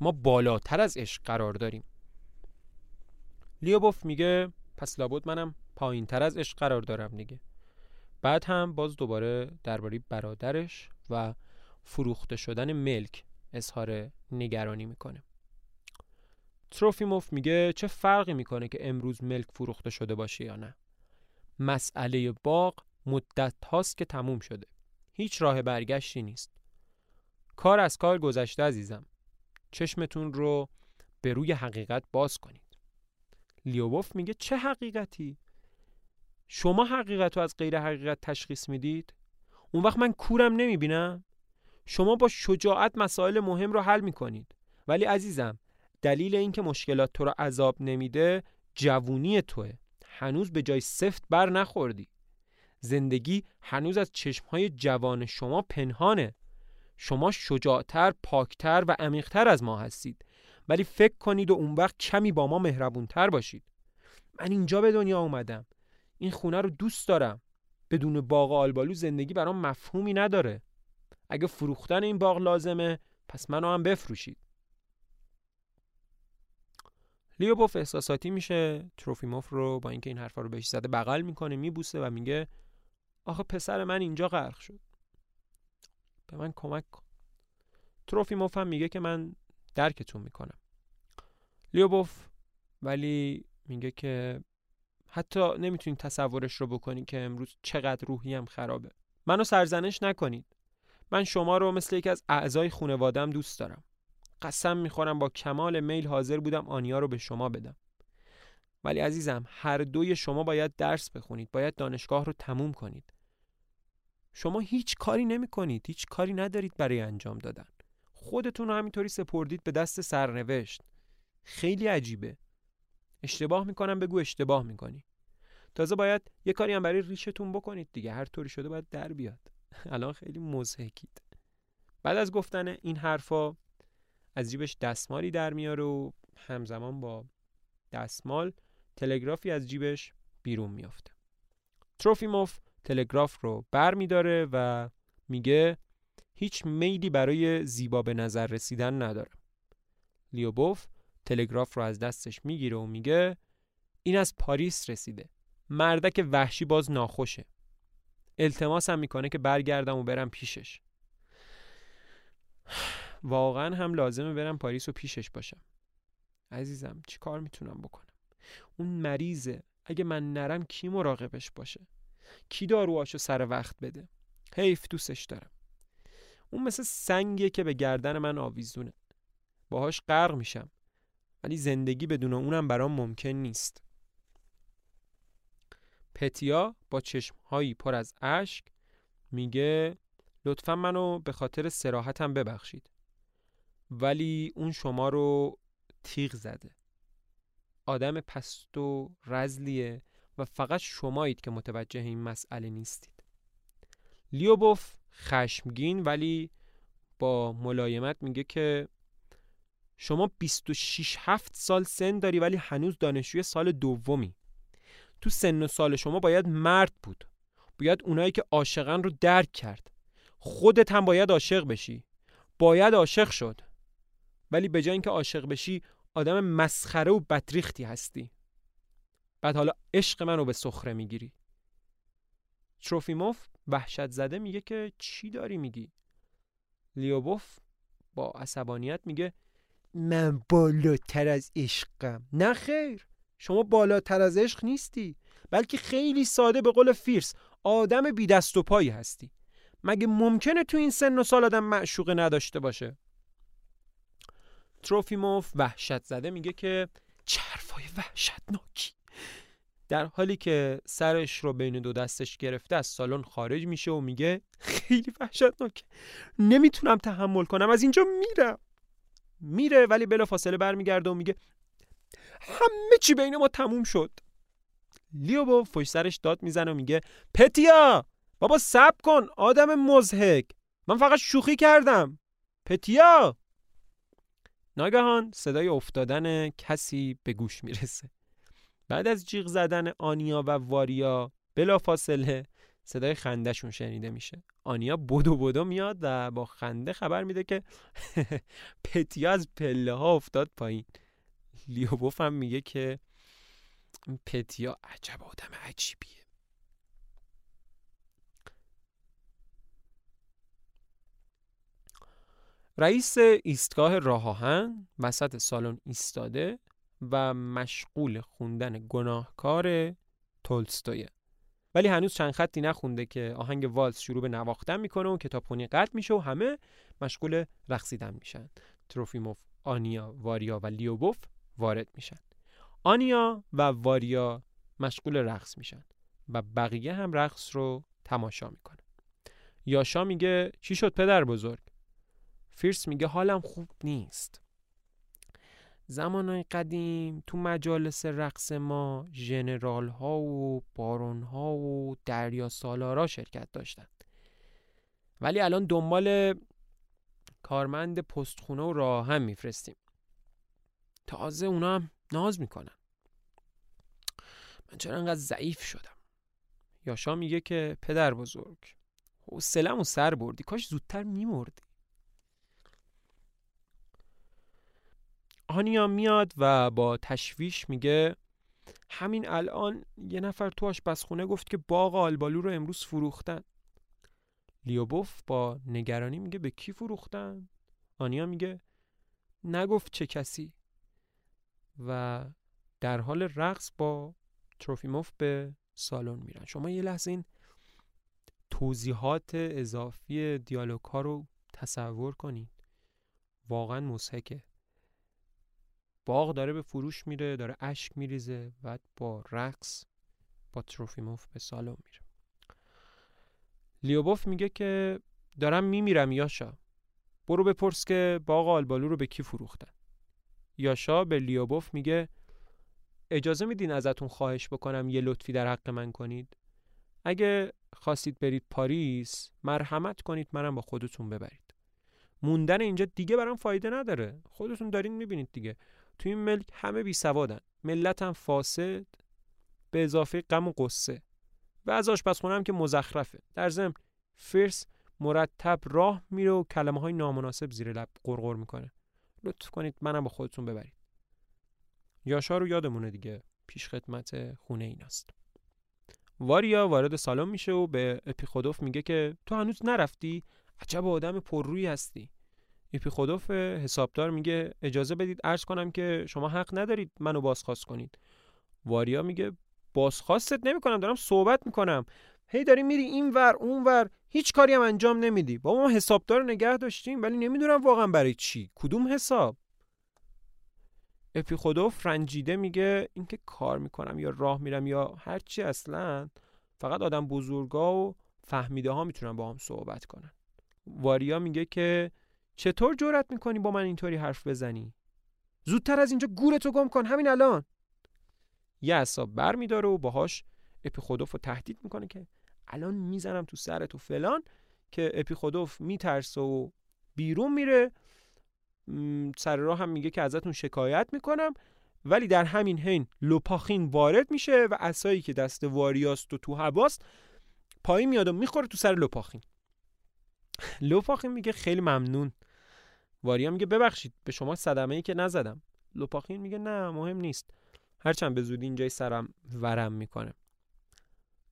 ما بالاتر از عشق قرار داریم. لیوبوف میگه پس لابد منم پایین تر از عشق قرار دارم دیگه. بعد هم باز دوباره درباره برادرش و فروخته شدن ملک اظهار نگرانی می‌کنه. تروفیموف میگه چه فرقی می‌کنه که امروز ملک فروخته شده باشه یا نه؟ مسئله باغ مدت هاست که تموم شده. هیچ راه برگشتی نیست. کار از کار گذشته عزیزم. چشمتون رو به روی حقیقت باز کنید. لیوبوف میگه چه حقیقتی؟ شما حقیقت رو از غیر حقیقت تشخیص می‌دید؟ اون وقت من کورم نمی‌بینم؟ شما با شجاعت مسائل مهم رو حل می‌کنید. ولی عزیزم دلیل اینکه مشکلات تو رو عذاب نمیده جوونی توه. هنوز به جای سفت بر نخوردی. زندگی هنوز از چشمهای جوان شما پنهانه. شما شجاعتر، پاکتر و عمیقتر از ما هستید. ولی فکر کنید و اون وقت کمی با ما مهربونتر باشید. من اینجا به دنیا اومدم. این خونه رو دوست دارم. بدون باغ آلبالو زندگی برام مفهومی نداره. اگه فروختن این باغ لازمه پس منو هم بفروشید. لیوبوف احساساتی میشه؟ تروفیموف رو با اینکه این حرفا رو بهش زده بغل می‌کنه میبوسه و میگه آخه پسر من اینجا غرق شد. به من کمک کن. تروفیموف هم میگه که من درکتون می‌کنم. لیوبوف ولی میگه که حتی نمی‌تونید تصورش رو بکنی که امروز چقدر روحیم خرابه. منو سرزنش نکنید. من شما رو مثل یکی از اعضای خانوادم دوست دارم. قسم می‌خورم با کمال میل حاضر بودم آنیا رو به شما بدم. ولی عزیزم هر دوی شما باید درس بخونید باید دانشگاه رو تموم کنید. شما هیچ کاری نمی کنید هیچ کاری ندارید برای انجام دادن. خودتون رو همینطوری سپردید به دست سرنوشت. خیلی عجیبه. اشتباه می‌کنم بگو اشتباه می‌کنی. تازه باید یه کاری هم برای ریشتون بکنید دیگه هر طوری شده باید در بیاد. الان خیلی مزهکید بعد از گفتن این حرفا از جیبش دستمالی در میاره و همزمان با دستمال تلگرافی از جیبش بیرون میافته. تروفیموف تلگراف رو بر میداره و میگه هیچ میلی برای زیبا به نظر رسیدن ندارم. لیوبوف تلگراف رو از دستش می‌گیره و میگه این از پاریس رسیده. مردک وحشی باز ناخوشه. التماس هم می‌کنه که برگردم و برم پیشش. واقعا هم لازمه برم پاریس و پیشش باشم. عزیزم چی کار می‌تونم بکنم؟ اون مریضه. اگه من نرم کی مراقبش باشه؟ کی داروهاشو سر وقت بده؟ حیف دوستش دارم. اون مثل سنگیه که به گردن من آویزونه. باهاش غرق میشم. ولی زندگی بدون اونم برام ممکن نیست. پتیا با چشمهایی پر از اشک میگه لطفا منو به خاطر سراحتم ببخشید. ولی اون شما رو تیغ زده. آدم پست و رزلیه و فقط شمایید که متوجه این مسئله نیستید. لیوبوف خشمگین ولی با ملایمت میگه که شما 26 هفت سال سن داری ولی هنوز دانشجوی سال دومی. تو سن و سال شما باید مرد بود. باید اونایی که عاشقن رو درک کرد. خودت هم باید عاشق بشی. باید عاشق شد. ولی به جای اینکه عاشق بشی آدم مسخره و بدریختی هستی. بعد حالا عشق من رو به سخره می‌گیری. تروفیموف وحشت زده میگه که چی داری میگی؟ لیوبوف با عصبانیت میگه من بالاتر از عشقم. نه خیر شما بالاتر از عشق نیستی بلکه خیلی ساده به قول فیرس آدم بی دست و پایی هستی. مگه ممکنه تو این سن و سال آدم معشوقه نداشته باشه؟ تروفیموف وحشت زده میگه که چرفای وحشتناکی. در حالی که سرش رو بین دو دستش گرفته از سالن خارج میشه و میگه خیلی وحشتناکه. نمی‌تونم تحمل کنم از اینجا میرم. میره ولی بلا فاصله برمیگرده و میگه همه چی بین ما تموم شد. لیو با فش سرش داد می‌زنه و میگه پتیا بابا سب کن آدم مزهک من فقط شوخی کردم. پتیا! ناگهان صدای افتادن کسی به گوش می‌رسه. بعد از جیغ زدن آنیا و واریا بلا فاصله صدای خندهشون شنیده میشه. آنیا بدو بدو میاد و با خنده خبر میده که پتیا از پله ها افتاد پایین. لیوبوف هم میگه که پتیا عجب آدم عجیبیه. رئیس ایستگاه راه آهن وسط سالن ایستاده و مشغول خوندن گناهکار تولستویه ولی هنوز چند خطی نخونده که آهنگ والز شروع به نواختن می‌کنه و کتابخونی قطع میشه و همه مشغول رقصیدن میشن. تروفیموف آنیا واریا و لیوبوف وارد میشن. آنیا و واریا مشغول رقص میشن و بقیه هم رقص رو تماشا می‌کنن. یاشا میگه چی شد پدر بزرگ؟ فیرس میگه حالم خوب نیست. زمانهای قدیم تو مجالس رقص ما ژنرال ها و بارون ها و دریا سالارا شرکت داشتن. ولی الان دنبال کارمند پستخونه و راه هم میفرستیم. تازه اونا هم ناز می‌کنن. من چرا انقدر ضعیف شدم؟ یاشا میگه که پدر بزرگ حوصلم و سر بردی کاش زودتر میمردی. آنیا میاد و با تشویش میگه همین الان یه نفر تو آشپزخونه گفت که باغ آلبالو رو امروز فروختن. لیوبوف با نگرانی میگه به کی فروختن؟ آنیا میگه نگفت چه کسی. و در حال رقص با تروفیموف به سالن میرن. شما یه لحظه این توضیحات اضافی دیالوگ ها رو تصور کنید واقعا مسحکه. باغ داره به فروش میره داره اشک میریزه و با رقص با تروفیموف به سالن میره. لیوبوف میگه که دارم میمیرم یاشا. برو بپرس که باغ آلبالو رو به کی فروختن. یاشا به لیوبوف میگه اجازه میدین ازتون خواهش بکنم یه لطفی در حق من کنید. اگه خواستید برید پاریس مرحمت کنید منم با خودتون ببرید. موندن اینجا دیگه برام فایده نداره. خودتون دارین می‌بینید دیگه. تو این ملک همه بی سوادن. ملت هم فاسد به اضافه غم و قصه و از آشپزخونه هم که مزخرفه. در ضمن فرس مرتب راه میره و کلمه های نامناسب زیر لب قرقر می‌کنه. لطف کنید منم با خودتون ببرید. یاشا رو یادمونه دیگه. پیش خدمت خونه ایناست. واریا وارد سالن میشه و به اپیخودوف میگه که تو هنوز نرفتی؟ عجب آدم پررویی هستی. اپیخودوف حسابدار میگه اجازه بدید عرض کنم که شما حق ندارید منو بازخواست کنید. واریا میگه بازخواستت نمی‌کنم دارم صحبت می‌کنم. هی داری میری این ور اون ور هیچ کاری هم انجام نمیدی. بابا ما حسابدار نگه داشتیم ولی نمی‌دونم واقعا برای چی. کدوم حساب؟ اپیخودوف رنجیده میگه اینکه کار می‌کنم یا راه میرم یا هرچی اصلا فقط آدم بزرگا و فهمیده ها می‌تونن با هم صحبت کنن. واریا میگه که چطور جرأت می‌کنی با من اینطوری حرف بزنی؟ زودتر از اینجا گورتو گم کن همین الان. یه حساب بر میداره و باهاش اپیخودوف رو تهدید می‌کنه که الان می‌زنم تو سرت و فلان که اپیخودوف میترسه و بیرون میره. سر راه هم میگه که ازتون شکایت می‌کنم. ولی در همین حین لوپاخین وارد میشه و اسایی که دست واریاست و تو هواست پایین میاد و می‌خوره تو سر لوپاخین. لوپاخین میگه خیلی ممنون. واریا میگه ببخشید به شما صدمه ای که نزدم. لوپاخین میگه نه مهم نیست. هرچند به زودی اینجای سرم ورم می‌کنه.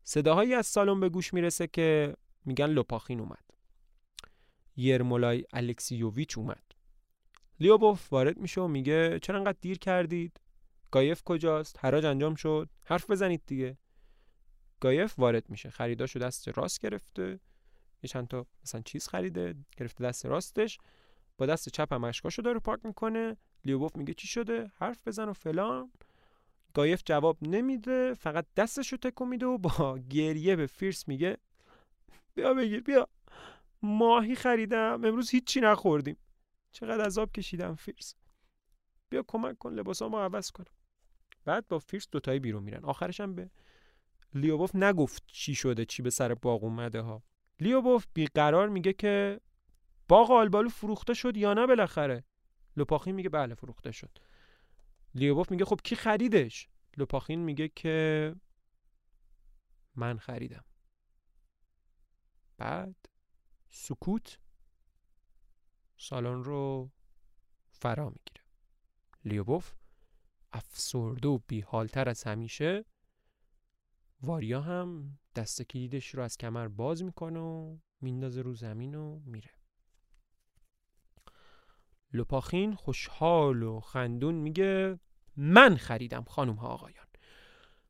صداهایی از سالن به گوش می‌رسه که میگن لوپاخین اومد. یرمولای الکسیوویچ اومد. لیوبوف وارد میشه و میگه چرا انقدر دیر کردید؟ گایف کجاست؟ حراج انجام شد. حرف بزنید دیگه. گایف وارد میشه. خریداشو دست راست گرفته. یه چند تا مثلا چیز خریده گرفته دست راستش. با دست چپ هم اشکاشو داره پاک می‌کنه. لیوبوف میگه چی شده؟ حرف بزن و فلان. گایف جواب نمیده فقط دستشو تکون میده و با گریه به فیرس میگه بیا بگیر بیا. ماهی خریدم امروز هیچی نخوردیم. چقدر عذاب کشیدم فیرس. بیا کمک کن لباسامو عوض کنم بعد با فیرس دوتایی بیرون میرن. آخرش هم به لیوبوف نگفت چی شده چی به سر باغ اومده ها. لیوبوف بیقرار میگه که باغ آلبالو فروخته شد یا نه بالاخره؟ لوپاخین میگه بله فروخته شد. لیوبوف میگه خب کی خریدش؟ لوپاخین میگه که من خریدم. بعد سکوت سالن رو فرا می‌گیره. لیوبوف افسرده و بیحالتر از همیشه واریا هم دست کلیدش رو از کمر باز می‌کنه و میندازه رو زمین و میره. لپاخین خوشحال و خندون میگه من خریدم خانم ها آقایان.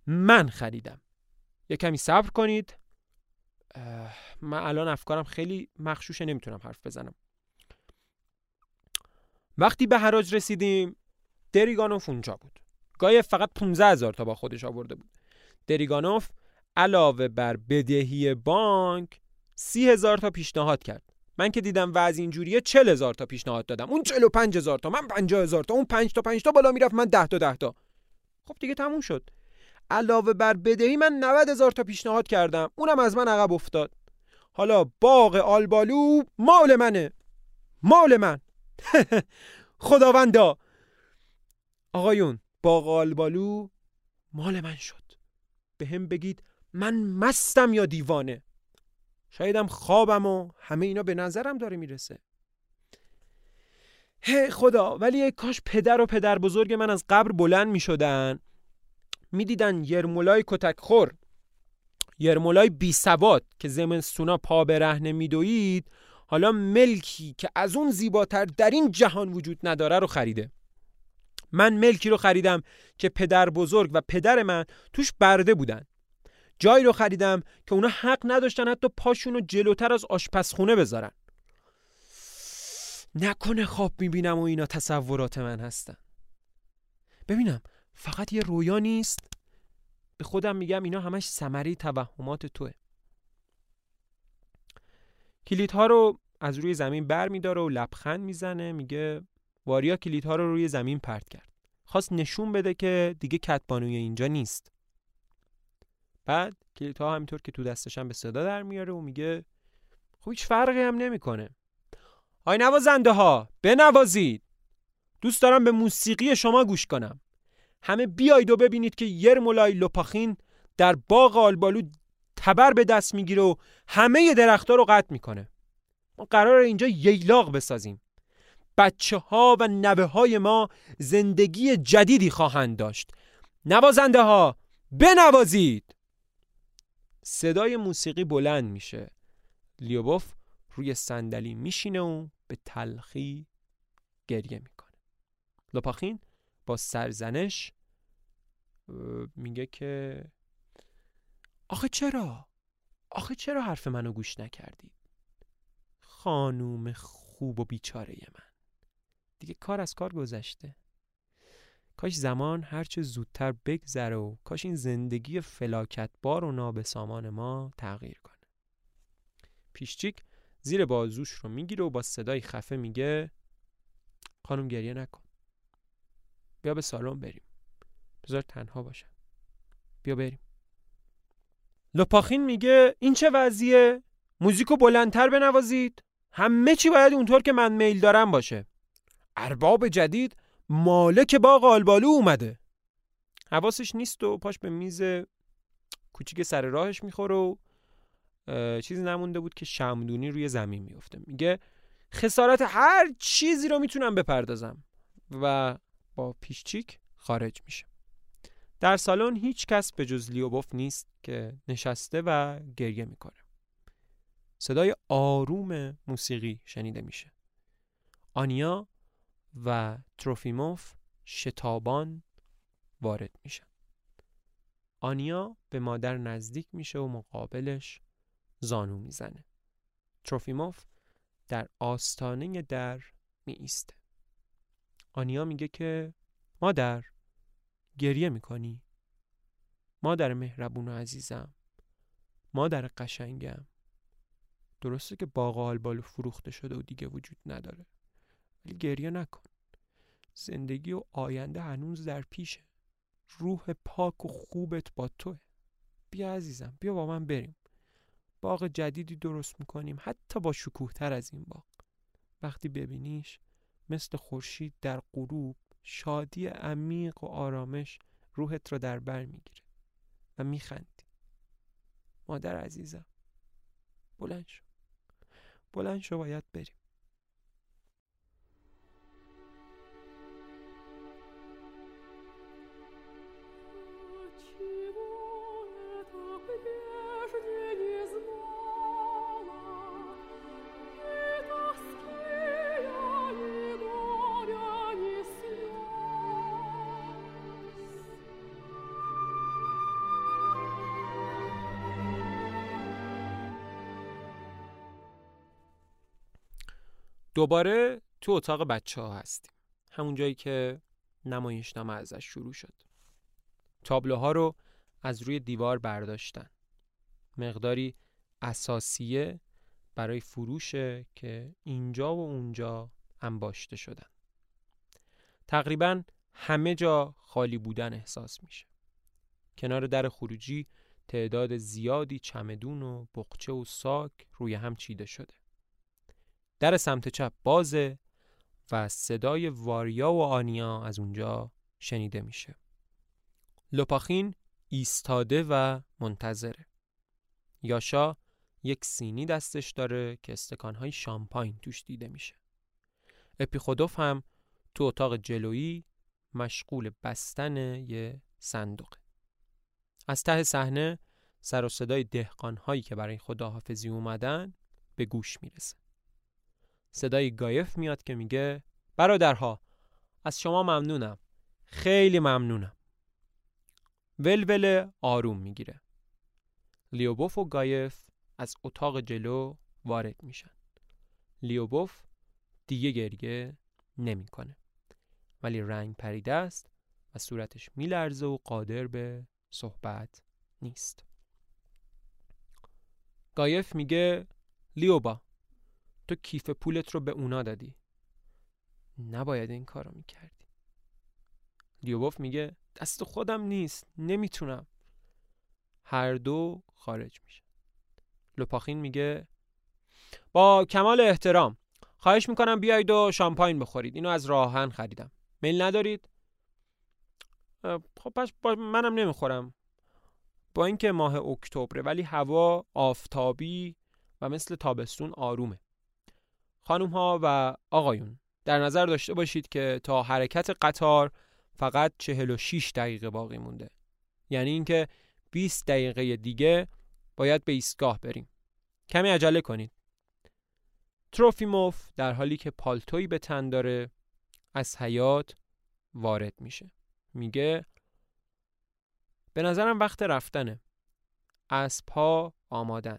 من خریدم. یه کمی صبر کنید. من الان افکارم خیلی مخشوشه نمی‌تونم حرف بزنم. وقتی به حراج رسیدیم دریگانوف اونجا بود. گایف فقط 15 هزار تا با خودش آورده بود. دریگانوف علاوه بر بدهی بانک سی هزار تا پیشنهاد کرد. من که دیدم وضع اینجوریه چل هزار تا پیشنهاد دادم. اون چل و پنج هزار تا من پنجاه هزار تا اون پنج تا پنج تا بالا می‌رفت من ده تا ده تا. خب دیگه تموم شد. علاوه بر بدهی من 90 هزار تا پیشنهاد کردم. اونم از من عقب افتاد. حالا باغ آلبالو مال منه. مال من. خداوندا. آقایون باغ آلبالو مال من شد. به هم بگید من مستم یا دیوانه؟ شایدم خوابم و همه اینا به نظرم داره می‌رسه. هی خدا ولی کاش پدر و پدر بزرگ من از قبر بلند می شدن می دیدن یرمولای کتک خور. یرمولای بی سواد که زمستونا پا به رهنه میدوید حالا ملکی که از اون زیباتر در این جهان وجود نداره رو خریده. من ملکی رو خریدم که پدر بزرگ و پدر من توش برده بودن. جایی رو خریدم که اونا حق نداشتن حتی پاشون رو جلوتر از آشپزخونه بذارن. نکنه خواب می‌بینم و اینا تصورات من هستن. ببینم فقط یه رویا نیست؟ به خودم میگم اینا همش سمری توهمات توه. کلیدها رو از روی زمین بر میداره و لبخند می‌زنه میگه واریا کلیدها رو روی زمین پرت کرد. خواست نشون بده که دیگه کتبانوی اینجا نیست. بعد کلیدها همینطور که تو دستشم به صدا در میاره و میگه خب هیچ فرقی هم نمی‌کنه. آی نوازنده ها بنوازید. دوست دارم به موسیقی شما گوش کنم. همه بیاید و ببینید که یرمولای لوپاخین در باغ آلبالو تبر به دست می‌گیره و همه درختها رو قطع می‌کنه. ما قرار اینجا ییلاق بسازیم. بچه ها و نوه های ما زندگی جدیدی خواهند داشت. نوازنده ها بنوازید! صدای موسیقی بلند میشه لیوبوف روی صندلی میشینه و به تلخی گریه می‌کنه لوپاخین با سرزنش میگه که آخه چرا؟ آخه چرا حرف منو گوش نکردید؟ خانوم خوب و بیچاره من دیگه کار از کار گذشته کاش زمان هرچه زودتر بگذره و کاش این زندگی فلاکتبار و نابسامان ما تغییر کنه. پیشچیک زیر بازوش رو می‌گیره و با صدای خفه میگه خانم گریه نکن. بیا به سالن بریم. بذار تنها باشم. بیا بریم. لپاخین میگه این چه وضعیه؟ موزیکو بلندتر بنوازید. همه چی باید اونطور که من میل دارم باشه. ارباب جدید مالک باغ آلبالو اومده. حواسش نیست و پاش به میز کوچیک سر راهش می‌خوره و چیزی نمونده بود که شمدونی روی زمین میفته میگه خسارت هر چیزی رو می‌تونم بپردازم و با پیشچیک خارج میشه. در سالن هیچ کس به جز لیوبوف نیست که نشسته و گریه می‌کنه. صدای آروم موسیقی شنیده میشه. آنیا و تروفیموف شتابان وارد میشن. آنیا به مادر نزدیک میشه و مقابلش زانو می‌زنه. تروفیموف در آستانه در می ایسته آنیا میگه که مادر گریه می‌کنی. مادر مهربون و عزیزم. مادر قشنگم. درسته که باغ آلبالو فروخته شده و دیگه وجود نداره. ولی گریه نکن. زندگی و آینده هنوز در پیشه. روح پاک و خوبت با توه. بیا عزیزم بیا با من بریم. باغ جدیدی درست می‌کنیم. حتی با شکوه تر از این باغ. وقتی ببینیش مثل خورشید در غروب شادی عمیق و آرامش روحت را در بر می‌گیره و میخندی. مادر عزیزم بلند شو. بلند شو باید بریم. دوباره تو اتاق بچه ها هستیم. همون جایی که نمایشنامه ازش شروع شد. تابلوها رو از روی دیوار برداشتن. مقداری اساسیه برای فروشه که اینجا و اونجا انباشته شدن. تقریبا همه جا خالی بودن احساس میشه. کنار در خروجی تعداد زیادی چمدون و بقچه و ساک روی هم چیده شده. در سمت چپ بازه و صدای واریا و آنیا از اونجا شنیده میشه. لوپاخین ایستاده و منتظره. یاشا یک سینی دستش داره که استکانهای شامپاین توش دیده میشه. اپیخودوف هم تو اتاق جلویی مشغول بستن یه صندوقه. از ته صحنه سر و صدای دهقانهایی که برای خداحافظی اومدن به گوش می‌رسه. صدای گایف میاد که میگه برادرها از شما ممنونم. خیلی ممنونم. ولول آروم می‌گیره. لیوبوف و گایف از اتاق جلو وارد میشن. لیوبوف دیگه گریه نمی‌کنه. ولی رنگ پریده است و صورتش میلرزه و قادر به صحبت نیست. گایف میگه لیوبا تو کیف پولت رو به اونا دادی. نباید این کارو می‌کردی. لیوبوف میگه دست خودم نیست نمی‌تونم. هر دو خارج میشه لوپاخین میگه با کمال احترام خواهش می‌کنم بیایید و شامپاین بخورید. اینو از راهن خریدم. میل ندارید؟ خب پس منم نمی‌خورم. با اینکه ماه اکتبره ولی هوا آفتابی و مثل تابستون آرومه. خانم ها و آقایون در نظر داشته باشید که تا حرکت قطار فقط 46 دقیقه باقی مونده. یعنی اینکه 20 دقیقه دیگه باید به ایستگاه بریم. کمی عجله کنید. تروفیموف در حالی که پالتوی به تن داره از حیات وارد میشه. میگه به نظرم وقت رفتنه. اسبها آمادن.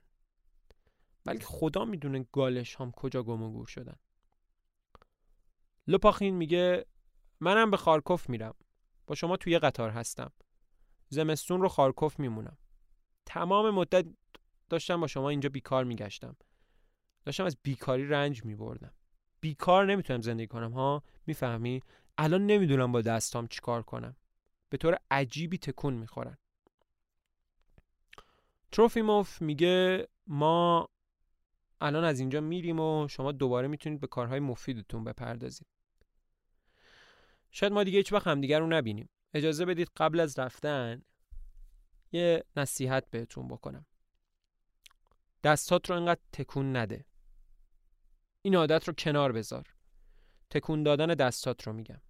ولی خدا می‌دونه گالش هم کجا گم و گور شدن. لپاخین میگه منم به خارکوف میرم. با شما توی قطار هستم. زمستون رو خارکوف میمونم. تمام مدت داشتم با شما اینجا بیکار میگشتم. داشتم از بیکاری رنج میبردم. بیکار نمی‌تونم زندگی کنم ها؟ می‌فهمی؟ الان نمی‌دونم با دستام چیکار کنم. به طور عجیبی تکون می‌خورن. تروفیموف میگه ما الان از اینجا میریم و شما دوباره می‌تونید به کارهای مفیدتون بپردازید. شاید ما دیگه هیچ وقت همدیگر رو نبینیم. اجازه بدید قبل از رفتن یه نصیحت بهتون بکنم. دستات رو انقدر تکون نده. این عادت رو کنار بذار. تکون دادن دستات رو میگم.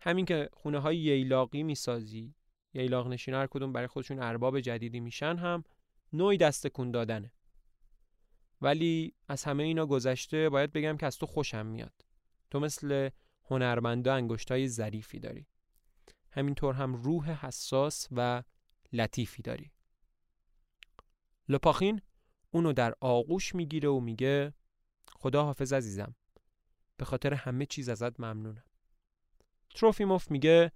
همین که خونه های ییلاقی می‌سازی ییلاق نشین هر کدوم برای خودشون ارباب جدیدی میشن هم نوعی دست تکون دادنه. ولی از همه اینا گذشته باید بگم که از تو خوشم میاد. تو مثل هنرمندا انگشتای ظریفی داری. همینطور هم روح حساس و لطیفی داری. لپاخین اونو در آغوش می‌گیره و میگه خدا حافظ عزیزم به خاطر همه چیز ازت ممنونم. تروفیموف میگه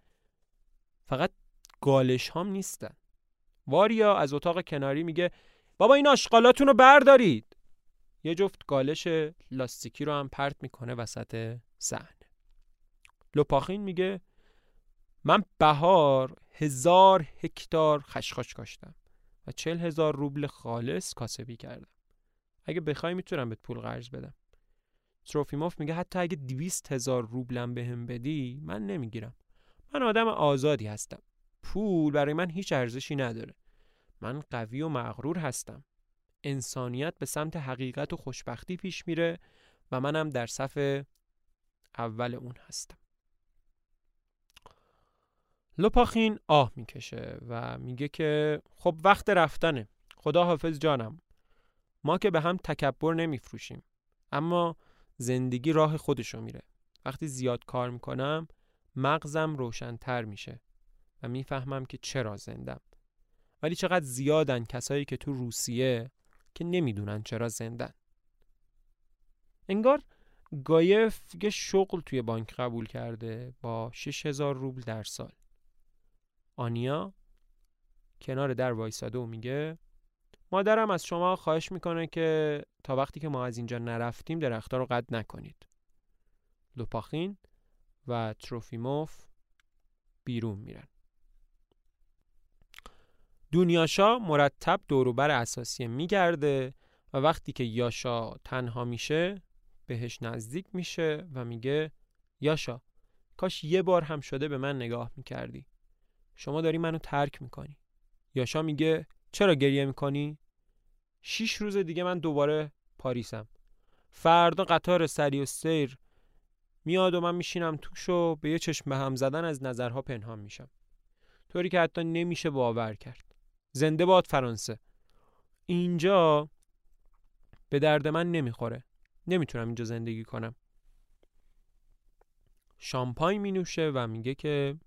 فقط گالش هم نیستن. واریا از اتاق کناری میگه بابا این آشغالاتون رو بردارید. یه جفت گالش لاستیکی رو هم پرت می‌کنه وسط صحنه لوپاخین میگه من بهار هزار هکتار خشخاش کاشتم و چل هزار روبل خالص کاسبی کردم. اگه بخوای می‌تونم بهت پول قرض بدم. تروفیموف میگه حتی اگه دویست هزار روبلم بهم بدی من نمی‌گیرم. من آدم آزادی هستم. پول برای من هیچ ارزشی نداره. من قوی و مغرور هستم. انسانیت به سمت حقیقت و خوشبختی پیش میره و منم در صف اول اون هستم. لپاخین آه می‌کشه و میگه که خب وقت رفتنه. خدا حافظ جانم. ما که به هم تکبر نمیفروشیم. اما زندگی راه خودشو میره. وقتی زیاد کار می‌کنم مغزم روشنتر میشه و می‌فهمم که چرا زندم. ولی چقدر زیادن کسایی که تو روسیه که نمی‌دونن چرا زندن. انگار گایف یه شغل توی بانک قبول کرده با 6000 روبل در سال. آنیا کنار در وایساده و میگه مادرم از شما خواهش می‌کنه که تا وقتی که ما از اینجا نرفتیم درختها رو قطع نکنید. لوپاخین و تروفیموف بیرون میرن. دونیاشا مرتب دوروبر اساسی میگرده و وقتی که یاشا تنها میشه بهش نزدیک میشه و میگه یاشا کاش یه بار هم شده به من نگاه می‌کردی. شما داری منو ترک می‌کنی. یاشا میگه چرا گریه می‌کنی؟ شیش روز دیگه من دوباره پاریسم. فردا قطار سری و سیر میاد و من میشینم توش و به یه چشم به هم زدن از نظرها پنهان میشم. طوری که حتی نمیشه باور کرد. زنده باد فرانسه. اینجا به درد من نمی‌خوره. نمی‌تونم اینجا زندگی کنم. شامپاین می نوشه و میگه که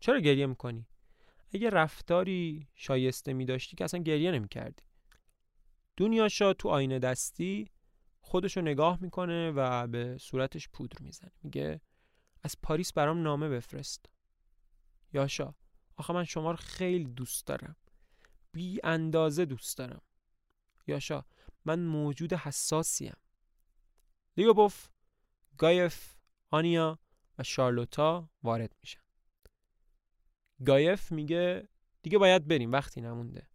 چرا گریه می‌کنی؟ اگه رفتاری شایسته می داشتی که اصلا گریه نمی کردی دنیاشا تو آینه دستی خودشو نگاه می‌کنه و به صورتش پودر می‌زنه. میگه از پاریس برام نامه بفرست. یاشا آخه من شما رو خیلی دوست دارم. بی اندازه دوست دارم. یاشا من موجود حساسیم. لیوبوف گایف آنیا و شارلوتا وارد میشن. گایف میگه دیگه باید بریم وقتی نمونده.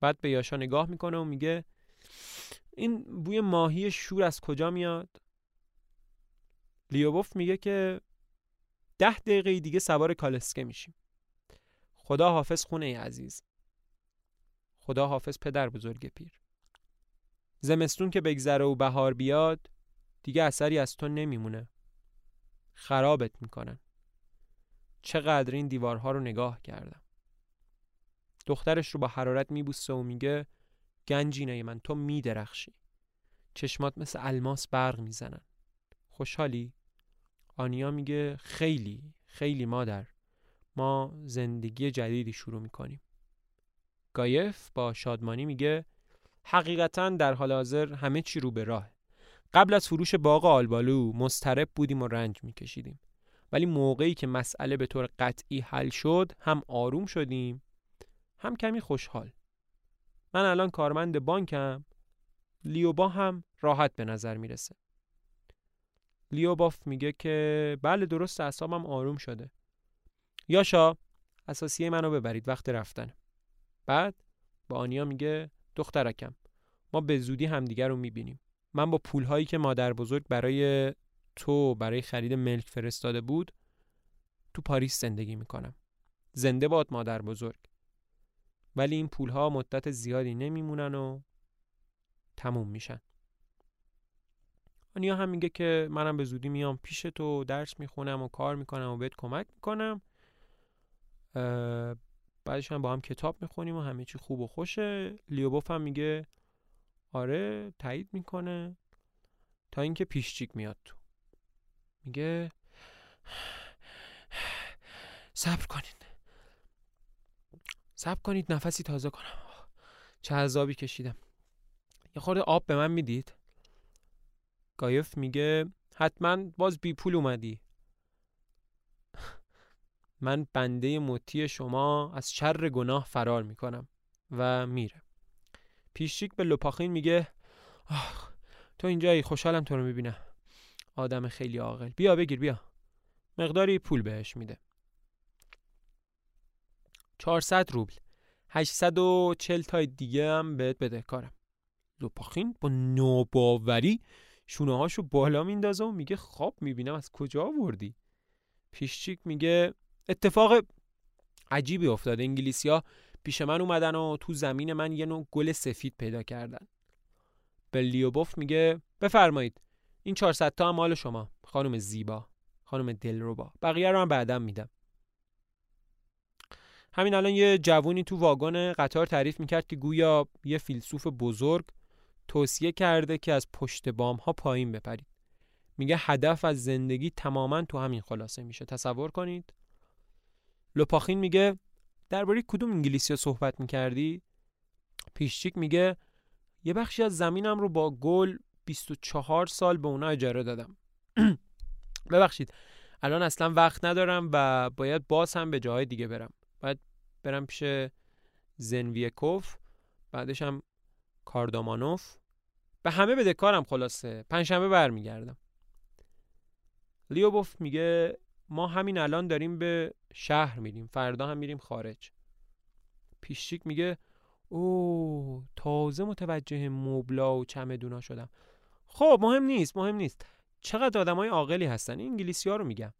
بعد به یاشا نگاه می‌کنه و میگه این بوی ماهی شور از کجا میاد؟ لیوبوف میگه که ده دقیقه دیگه سوار کالسکه میشیم. خدا حافظ خونه عزیز. خدا حافظ پدر بزرگ پیر. زمستون که بگذره و بهار بیاد دیگه اثری از تو نمیمونه. خرابت می‌کنن. چقدر این دیوارها رو نگاه کردم. دخترش رو با حرارت میبوسه و میگه گنجینه من تو میدرخشی. چشمات مثل الماس برق می‌زنن. خوشحالی؟ آنیا میگه خیلی خیلی مادر. ما زندگی جدیدی شروع می‌کنیم. گایف با شادمانی میگه حقیقتا در حال حاضر همه چی رو به راه. قبل از فروش باغ آلبالو مسترب بودیم و رنج میکشیدیم. ولی موقعی که مسئله به طور قطعی حل شد هم آروم شدیم هم کمی خوشحال. من الان کارمند بانکم لیوبا هم راحت به نظر می‌رسه. لیوباف میگه که بله درست اعصابم آروم شده. یاشا اساسیه منو ببرید وقت رفتن. بعد با آنیا میگه دخترکم ما به زودی همدیگر رو می‌بینیم. من با پولهایی که مادر بزرگ برای تو برای خرید ملک فرستاده بود تو پاریس زندگی می‌کنم. زنده باد مادر بزرگ. ولی این پولها مدت زیادی نمیمونن و تموم میشن. آنیا هم میگه که منم به زودی میام پیش تو درس می‌خونم و کار می‌کنم و بهت کمک می‌کنم. بعدش هم با هم کتاب می‌خونیم و همه چی خوب و خوشه. لیوبوف هم میگه آره تایید می‌کنه. تا اینکه پیشچیک میاد تو. میگه صبر کنید صبر کنید نفسی تازه کنم. چه عذابی کشیدم. یه خورده آب به من می‌دید. گایف میگه حتما باز بی پول اومدی. من بنده مطیع شما از شر گناه فرار می‌کنم و میره. پیشچیک به لپاخین میگه آه تو اینجایی خوشحالم تو رو می‌بینم. آدم خیلی عاقل. بیا بگیر بیا. مقداری پول بهش میده. 400 روبل. 840 تا دیگه هم بهت بده کارم. لپاخین با نوباوری شونه هاشو بالا میندازه و میگه خواب می‌بینم از کجا آوردی. پیشچیک میگه اتفاق عجیبی افتاده انگلیسیا پیش من اومدن و تو زمین من یه نوع گل سفید پیدا کردن. به لیوبوف میگه بفرمایید این 400 تا هم مال شما خانم زیبا خانم دلربا. بقیه رو من بعدم میدم. همین الان یه جوونی تو واگن قطار تعریف می‌کرد که گویا یه فیلسوف بزرگ توصیه کرده که از پشت بام ها پایین بپرید. میگه هدف از زندگی تماما تو همین خلاصه میشه. تصور کنید لپاخین میگه درباره کدوم انگلیسی صحبت می‌کردی؟ پیشچیک میگه یه بخشی از زمینم رو با گل 24 سال به اونا اجاره دادم. ببخشید الان اصلا وقت ندارم و باید باز هم به جاهای دیگه برم. باید برم پیش زنویکوف بعدش هم کاردامانوف. به همه بده کارم خلاصه. پنجشنبه برمیگردم. لیوبوف میگه ما همین الان داریم به شهر میریم فردا هم میریم خارج. پیشچیک میگه او تازه متوجه مبلا و چمدونا شدم. خب مهم نیست مهم نیست. چقدر آدم های عاقلی هستن؟ انگلیسی ها رو میگم.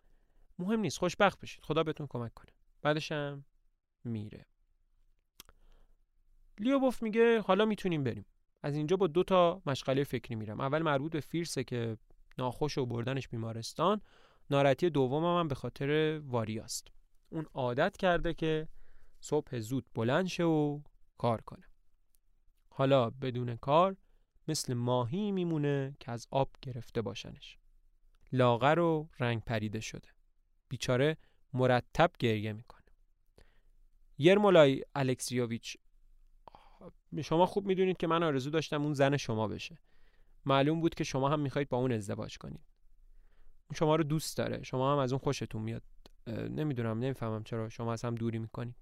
مهم نیست خوشبخت بشید. خدا بهتون کمک کنه. بعدشم میره. لیوبوف میگه حالا می‌تونیم بریم. از اینجا با دو تا مشغله فکری میرم. اول مربوط به فیرسه که ناخوش و بردنش بیمارستان. ناراحتی دومم هم به خاطر واریاست. اون عادت کرده که صبح زود بلند شه و کار کنه. حالا بدون کار مثل ماهی میمونه که از آب گرفته باشنش. لاغر و رنگ پریده شده. بیچاره مرتب گریه می‌کنه. یرمولای الکسیوویچ شما خوب می‌دونید که من آرزو داشتم اون زن شما بشه. معلوم بود که شما هم می‌خواید با اون ازدواج کنید. شما رو دوست داره. شما هم از اون خوشتون میاد. نمی‌دونم نمی‌فهمم چرا. شما از هم دوری می‌کنید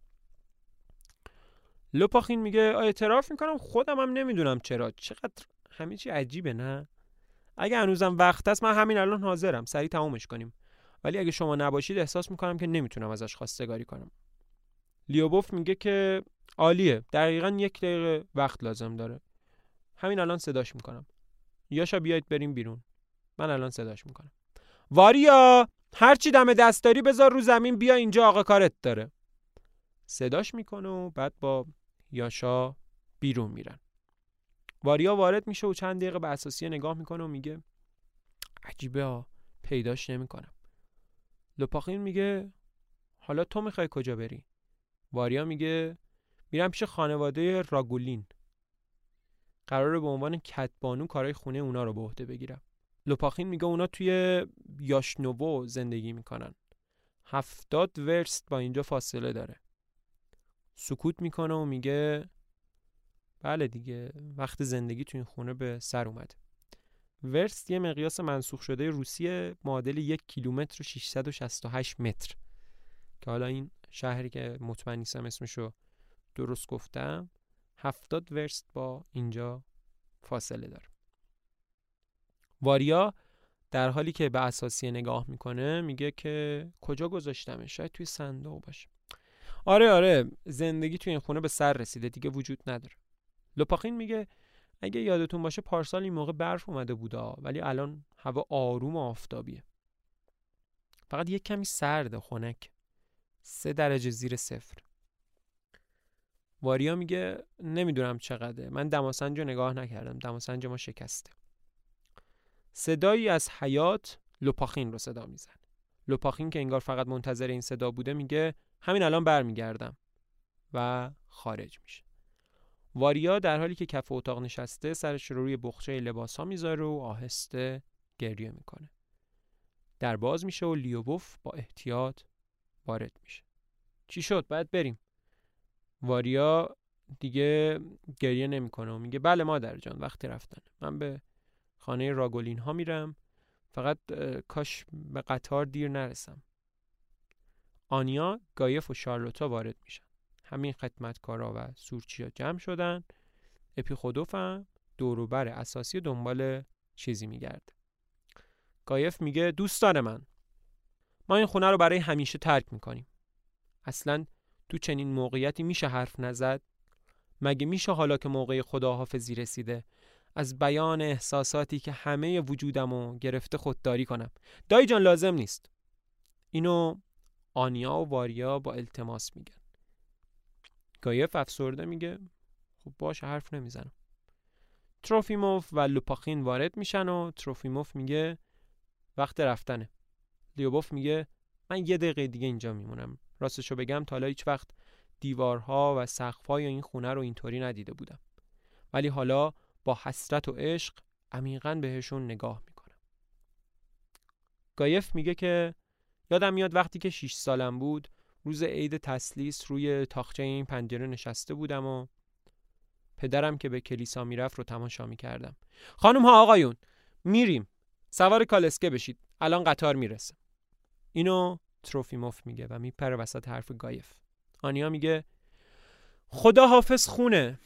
لوپاخین میگه اعتراف می‌کنم؟ خودم هم نمی‌دونم چرا. چقدر همه چی عجیبه نه؟ اگه هنوزم وقت هست من همین الان حاضرم. سریع تمومش کنیم. ولی اگه شما نباشید احساس می‌کنم که نمی‌تونم ازش خواستگاری کنم. لیوبوف میگه که عالیه. دقیقا یک دقیقه وقت لازم داره. همین الان صداش می‌کنم. یاشا بیاید بریم بیرون. من الان صداش می‌کنم. واریا هرچی دم دست داری بذار رو زمین بیا اینجا آقا کارت داره. صداش می‌کنه و بعد با یاشا بیرون میرن. واریا وارد میشه و چند دقیقه به اساسی نگاه می‌کنه و میگه عجیبه ها پیداش نمی‌کنم. لپاخین میگه حالا تو می‌خوای کجا بری؟ واریا میگه میرم پیش خانواده راگولین. قراره به عنوان کتبانو کارهای خونه اونا رو به عهده بگیرم. لوپاخین میگه اونا توی یاشنوو زندگی می‌کنن. هفتاد ورست با اینجا فاصله داره. سکوت می‌کنه و میگه بله دیگه وقت زندگی تو این خونه به سر اومده ورست یه مقیاس منسوخ شده روسیه معادل یک کیلومتر و 668 متر. که حالا این شهری که مطمئن نیستم اسمشو درست گفتم هفتاد ورست با اینجا فاصله داره. واریا در حالی که به اساسی نگاه می‌کنه میگه که کجا گذاشتمش؟ شاید توی صندوق باشه. آره آره زندگی توی این خونه به سر رسیده دیگه وجود نداره. لوپاخین میگه اگه یادتون باشه پارسال این موقع برف اومده بودا ولی الان هوا آروم و آفتابیه. فقط یک کمی سرده خنک. سه درجه زیر صفر. واریا میگه نمی‌دونم چقدره. من دماسنج رو نگاه نکردم. دماسنج ما شکسته. صدایی از حیات لوپاخین رو صدا میزن لوپاخین که انگار فقط منتظر این صدا بوده میگه همین الان برمیگردم و خارج میشه. واریا در حالی که کف اتاق نشسته سرش رو روی بخچه لباس ها می‌ذاره و آهسته گریه می‌کنه. در باز میشه و لیوبوف با احتیاط وارد میشه. چی شد؟ باید بریم. واریا دیگه گریه نمی‌کنه و میگه بله مادر جان وقتی رفتن. من به خانه راگولین ها میرم. فقط کاش به قطار دیر نرسم. آنیا گایف و شارلوتا وارد میشن. همین خدمتکارا و سورچیا جمع شدن. اپیخودوف هم دوروبر اساسی دنبال چیزی میگرده. گایف میگه دوستان من. ما این خونه رو برای همیشه ترک می‌کنیم. اصلا تو چنین موقعیتی میشه حرف نزد؟ مگه میشه حالا که موقع خداحافظی رسیده از بیان احساساتی که همه وجودمو گرفته خودداری کنم. دایی جان لازم نیست. اینو آنیا و واریا با التماس میگن. گایف افسرده میگه خب باش حرف نمی‌زنم. تروفیموف و لوپاخین وارد میشن و تروفیموف میگه وقت رفتنه. لیوبوف میگه من یه دقیقه دیگه اینجا میمونم. راستشو بگم تا حالا هیچ وقت دیوارها و سقفهای این خونه رو اینطوری ندیده بودم. ولی حالا با حسرت و عشق عمیقا بهشون نگاه می‌کنم. گایف میگه که یادم میاد وقتی که 6 سالم بود روز عید تسلیس روی تاخچه این پنجره نشسته بودم و پدرم که به کلیسا می‌رفت رو تماشا می‌کردم. خانم ها آقایون میریم. سوار کالسکه بشید. الان قطار می‌رسه. اینو تروفیموف میگه و میپره وسط حرف گایف. آنیا میگه خدا حافظ خونه.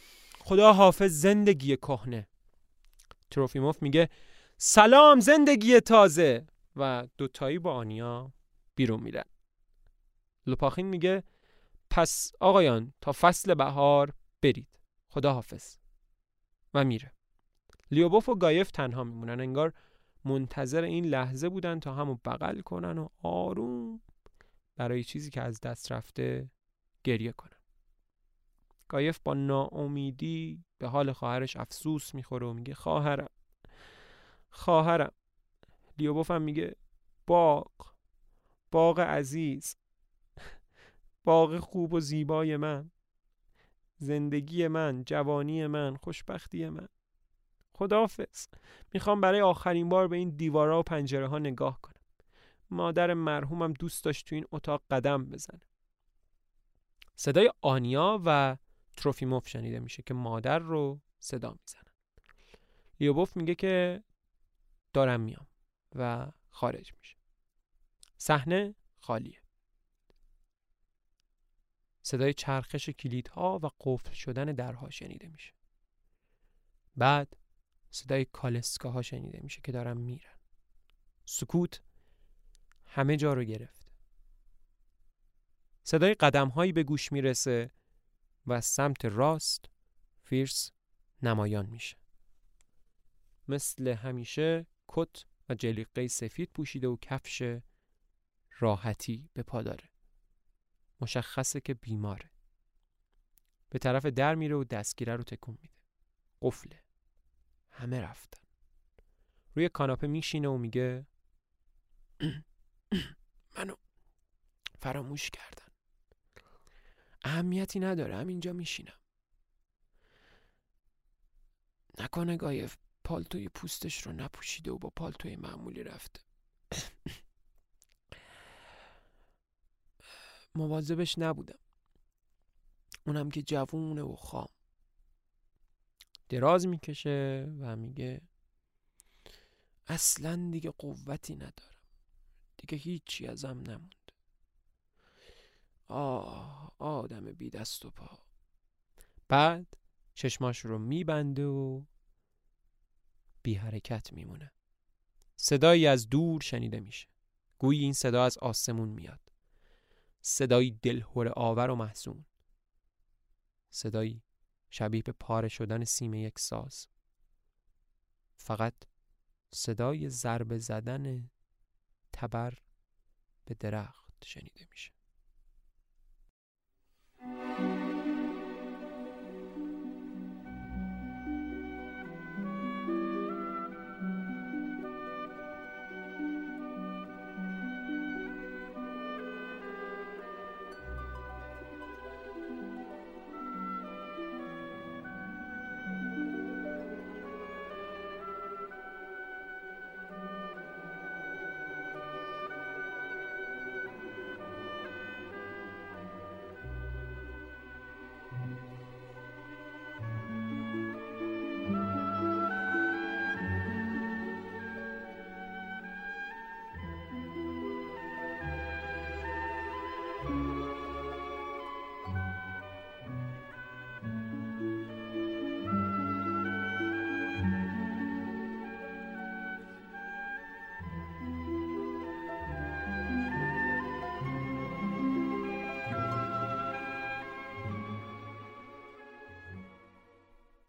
خدا حافظ زندگی کهنه. تروفیموف میگه سلام زندگی تازه. و دوتایی با آنیا بیرون میرن. لوپاخین میگه پس آقایان تا فصل بهار برید. خدا حافظ. و میره. لیوبوف و گایف تنها میمونن. انگار منتظر این لحظه بودن تا همو بغل کنن و آروم برای چیزی که از دست رفته گریه کنن. گایف با ناامیدی به حال خواهرش افسوس می‌خوره و میگه خواهرم خواهرم. لیوبوف هم میگه باغ باغ عزیز باغ خوب و زیبای من زندگی من جوانی من خوشبختی من. خداحافظ. می‌خوام برای آخرین بار به این دیوارا و پنجره ها نگاه کنم. مادر مرحومم دوست داشت تو این اتاق قدم بزنه. صدای آنیا و تروفیموف شنیده میشه که مادر رو صدا می‌زنن. لیوبوف میگه که دارم میام و خارج میشه. صحنه خالیه. صدای چرخش کلیدها و قفل شدن درها شنیده میشه. بعد صدای کالسکاها شنیده میشه که دارن میرن. سکوت همه جا رو گرفته صدای قدم هایی به گوش می‌رسه و از سمت راست فیرس نمایان میشه. مثل همیشه کت و جلیقه سفید پوشیده و کفش راحتی به پا داره. مشخصه که بیماره. به طرف در میره و دستگیره رو تکون میده. قفله. همه رفتن. روی کاناپه میشینه و میگه منو فراموش کردن. اهمیتی نداره. همینجا میشینم. نکنه گایف پالتوی پوستش رو نپوشیده و با پالتوی معمولی رفته. مواظبش نبودم. اونم که جوونه و خام. دراز می‌کشه و میگه اصلا دیگه قوتی ندارم. دیگه هیچی ازم نموند آه آدم بی دست و پا. بعد چشماش رو میبنده و بی حرکت میمونه. صدایی از دور شنیده میشه. گویی این صدا از آسمون میاد. صدایی دلهور آور و محزون. صدایی شبیه به پاره شدن سیمه یک ساز. فقط صدای ضربه زدن تبر به درخت شنیده میشه. Thank you.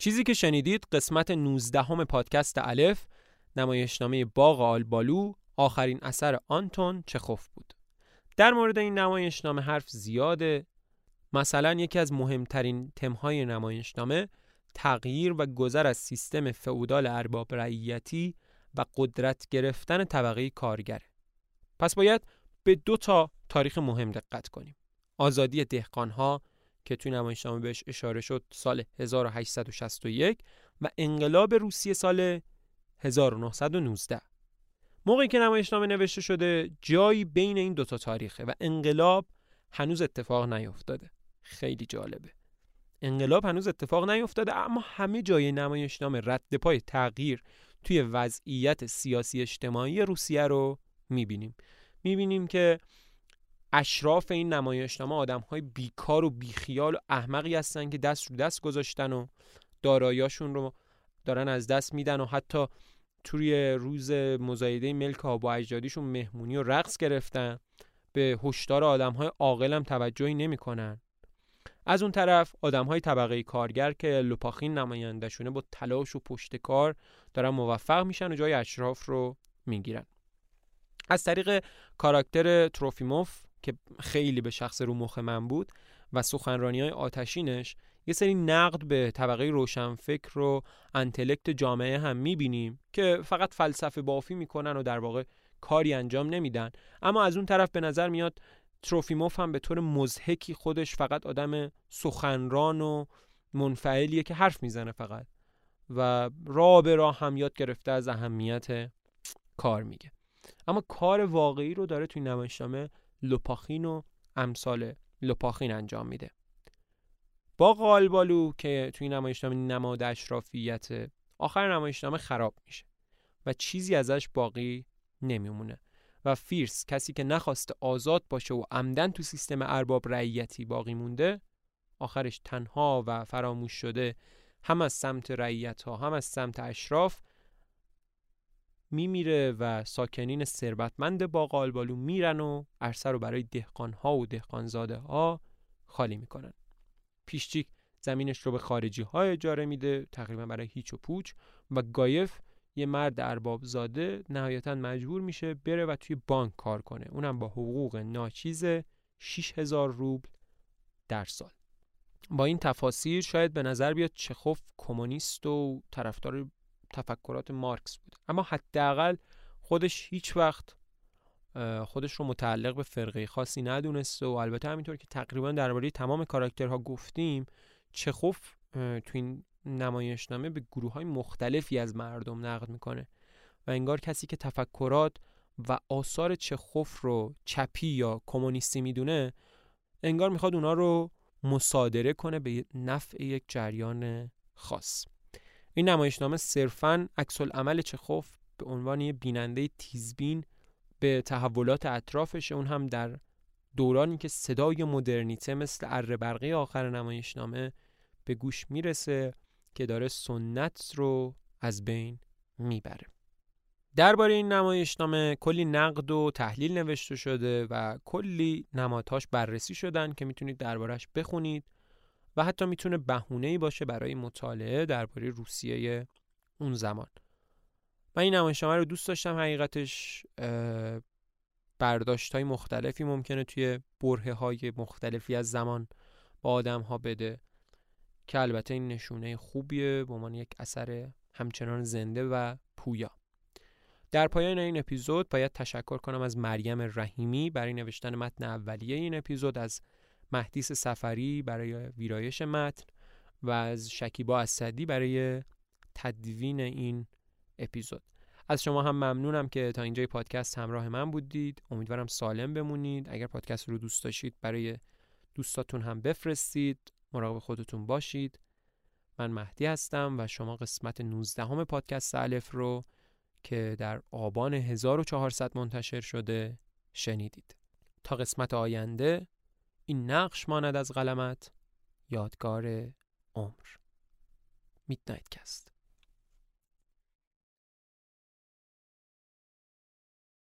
چیزی که شنیدید قسمت 19 همه پادکست الف نمایشنامه باغ آلبالو آخرین اثر آنتون چخوف بود. در مورد این نمایشنامه حرف زیاده. مثلا یکی از مهمترین تمهای نمایشنامه تغییر و گذر از سیستم فئودال ارباب رعیتی و قدرت گرفتن طبقه کارگره پس باید به دو تا تاریخ مهم دقت کنیم. آزادی دهقانها که توی نمایشنامه بهش اشاره شد سال 1861 و انقلاب روسیه سال 1919 موقعی که نمایشنامه نوشته شده جایی بین این دوتا تاریخه و انقلاب هنوز اتفاق نیفتاده خیلی جالبه. انقلاب هنوز اتفاق نیفتاده اما همه جای نمایشنامه رد پای تغییر توی وضعیت سیاسی اجتماعی روسیه رو می‌بینیم. می‌بینیم که اشراف این نمایشنامه آدم های بیکار و بیخیال و احمقی هستن که دست رو دست گذاشتن و دارایاشون رو دارن از دست میدن و حتی توی روز مزایده ملک آبا اجدادیشون مهمونی و رقص گرفتن. به هشدار آدم های عاقل هم توجهی نمی‌کنن. از اون طرف آدم های طبقه کارگر که لوپاخین نمایندهشونه با تلاش و پشت کار دارن موفق میشن و جای اشراف رو می‌گیرن. از طریق کاراکتر تروفیموف که خیلی به شخص رو مخ من بود و سخنرانی های آتشینش یه سری نقد به طبقه روشنفکر و انتلکت جامعه هم می‌بینیم که فقط فلسفه بافی می‌کنن و در واقع کاری انجام نمیدن. اما از اون طرف به نظر میاد تروفیموف هم به طور مزهکی خودش فقط آدم سخنران و منفعلیه که حرف می‌زنه فقط و را به راه هم یاد گرفته از اهمیت کار میگه. اما کار واقعی رو داره توی نمایشنامه لوپاخین و امثال لوپاخین انجام میده. با قالبالو که توی نمایشنامه نماد اشرافیت آخر نمایشنامه خراب میشه و چیزی ازش باقی نمیمونه و فیرس کسی که نخواسته آزاد باشه و عمدن تو سیستم ارباب رعیتی باقی مونده آخرش تنها و فراموش شده هم از سمت رعیت ها هم از سمت اشراف میمیره و ساکنین ثروتمند باغ آلبالو میرن و عرصه رو برای دهقانها و دهقانزاده ها خالی می‌کنن. پیشچیک زمینش رو به خارجی ها اجاره میده تقریبا برای هیچ و پوچ و گایف یه مرد ارباب زاده نهایتا مجبور میشه بره و توی بانک کار کنه. اونم با حقوق ناچیز 6000 روبل در سال. با این تفاسیر شاید به نظر بیاد چخوف کمونیست و طرفدار تفکرات مارکس بود. اما حداقل خودش هیچ وقت خودش رو متعلق به فرقه خاصی ندونسته و البته همینطور که تقریبا درباره تمام کاراکترها گفتیم چخوف تو این نمایشنامه به گروه های مختلفی از مردم نقد می‌کنه و انگار کسی که تفکرات و آثار چخوف رو چپی یا کمونیستی می‌دونه انگار می‌خواد اونا رو مصادره کنه به نفع یک جریان خاص. این نمایشنامه صرفا عکس عمل چخوف به عنوان یه بیننده تیزبین به تحولات اطرافش اون هم در دورانی که صدای مدرنیته مثل اره برقی آخر نمایشنامه به گوش می‌رسه که داره سنت رو از بین می‌بره. درباره این نمایشنامه کلی نقد و تحلیل نوشته شده و کلی نمادهاش بررسی شدن که می‌تونید دربارش بخونید. و حتی می‌تونه بهونه‌ای باشه برای مطالعه درباره روسیه اون زمان. من این نمایشنامه رو دوست داشتم حقیقتش برداشت های مختلفی ممکنه توی بره های مختلفی از زمان با آدم ها بده که البته این نشونه خوبیه به عنوان یک اثر همچنان زنده و پویا. در پایان این اپیزود باید تشکر کنم از مریم رحیمی برای نوشتن متن اولیه این اپیزود از مهدیس سفری برای ویرایش متن و از شکیبا اسدی برای تدوین این اپیزود. از شما هم ممنونم که تا اینجای پادکست همراه من بودید. امیدوارم سالم بمونید. اگر پادکست رو دوست داشتید برای دوستاتون هم بفرستید. مراقب خودتون باشید. من مهدی هستم و شما قسمت 19 همه پادکست الف رو که در آبان 1400 منتشر شده شنیدید. تا قسمت آینده این نقش ماند از قلمت. یادگار عمر. میدنایت کست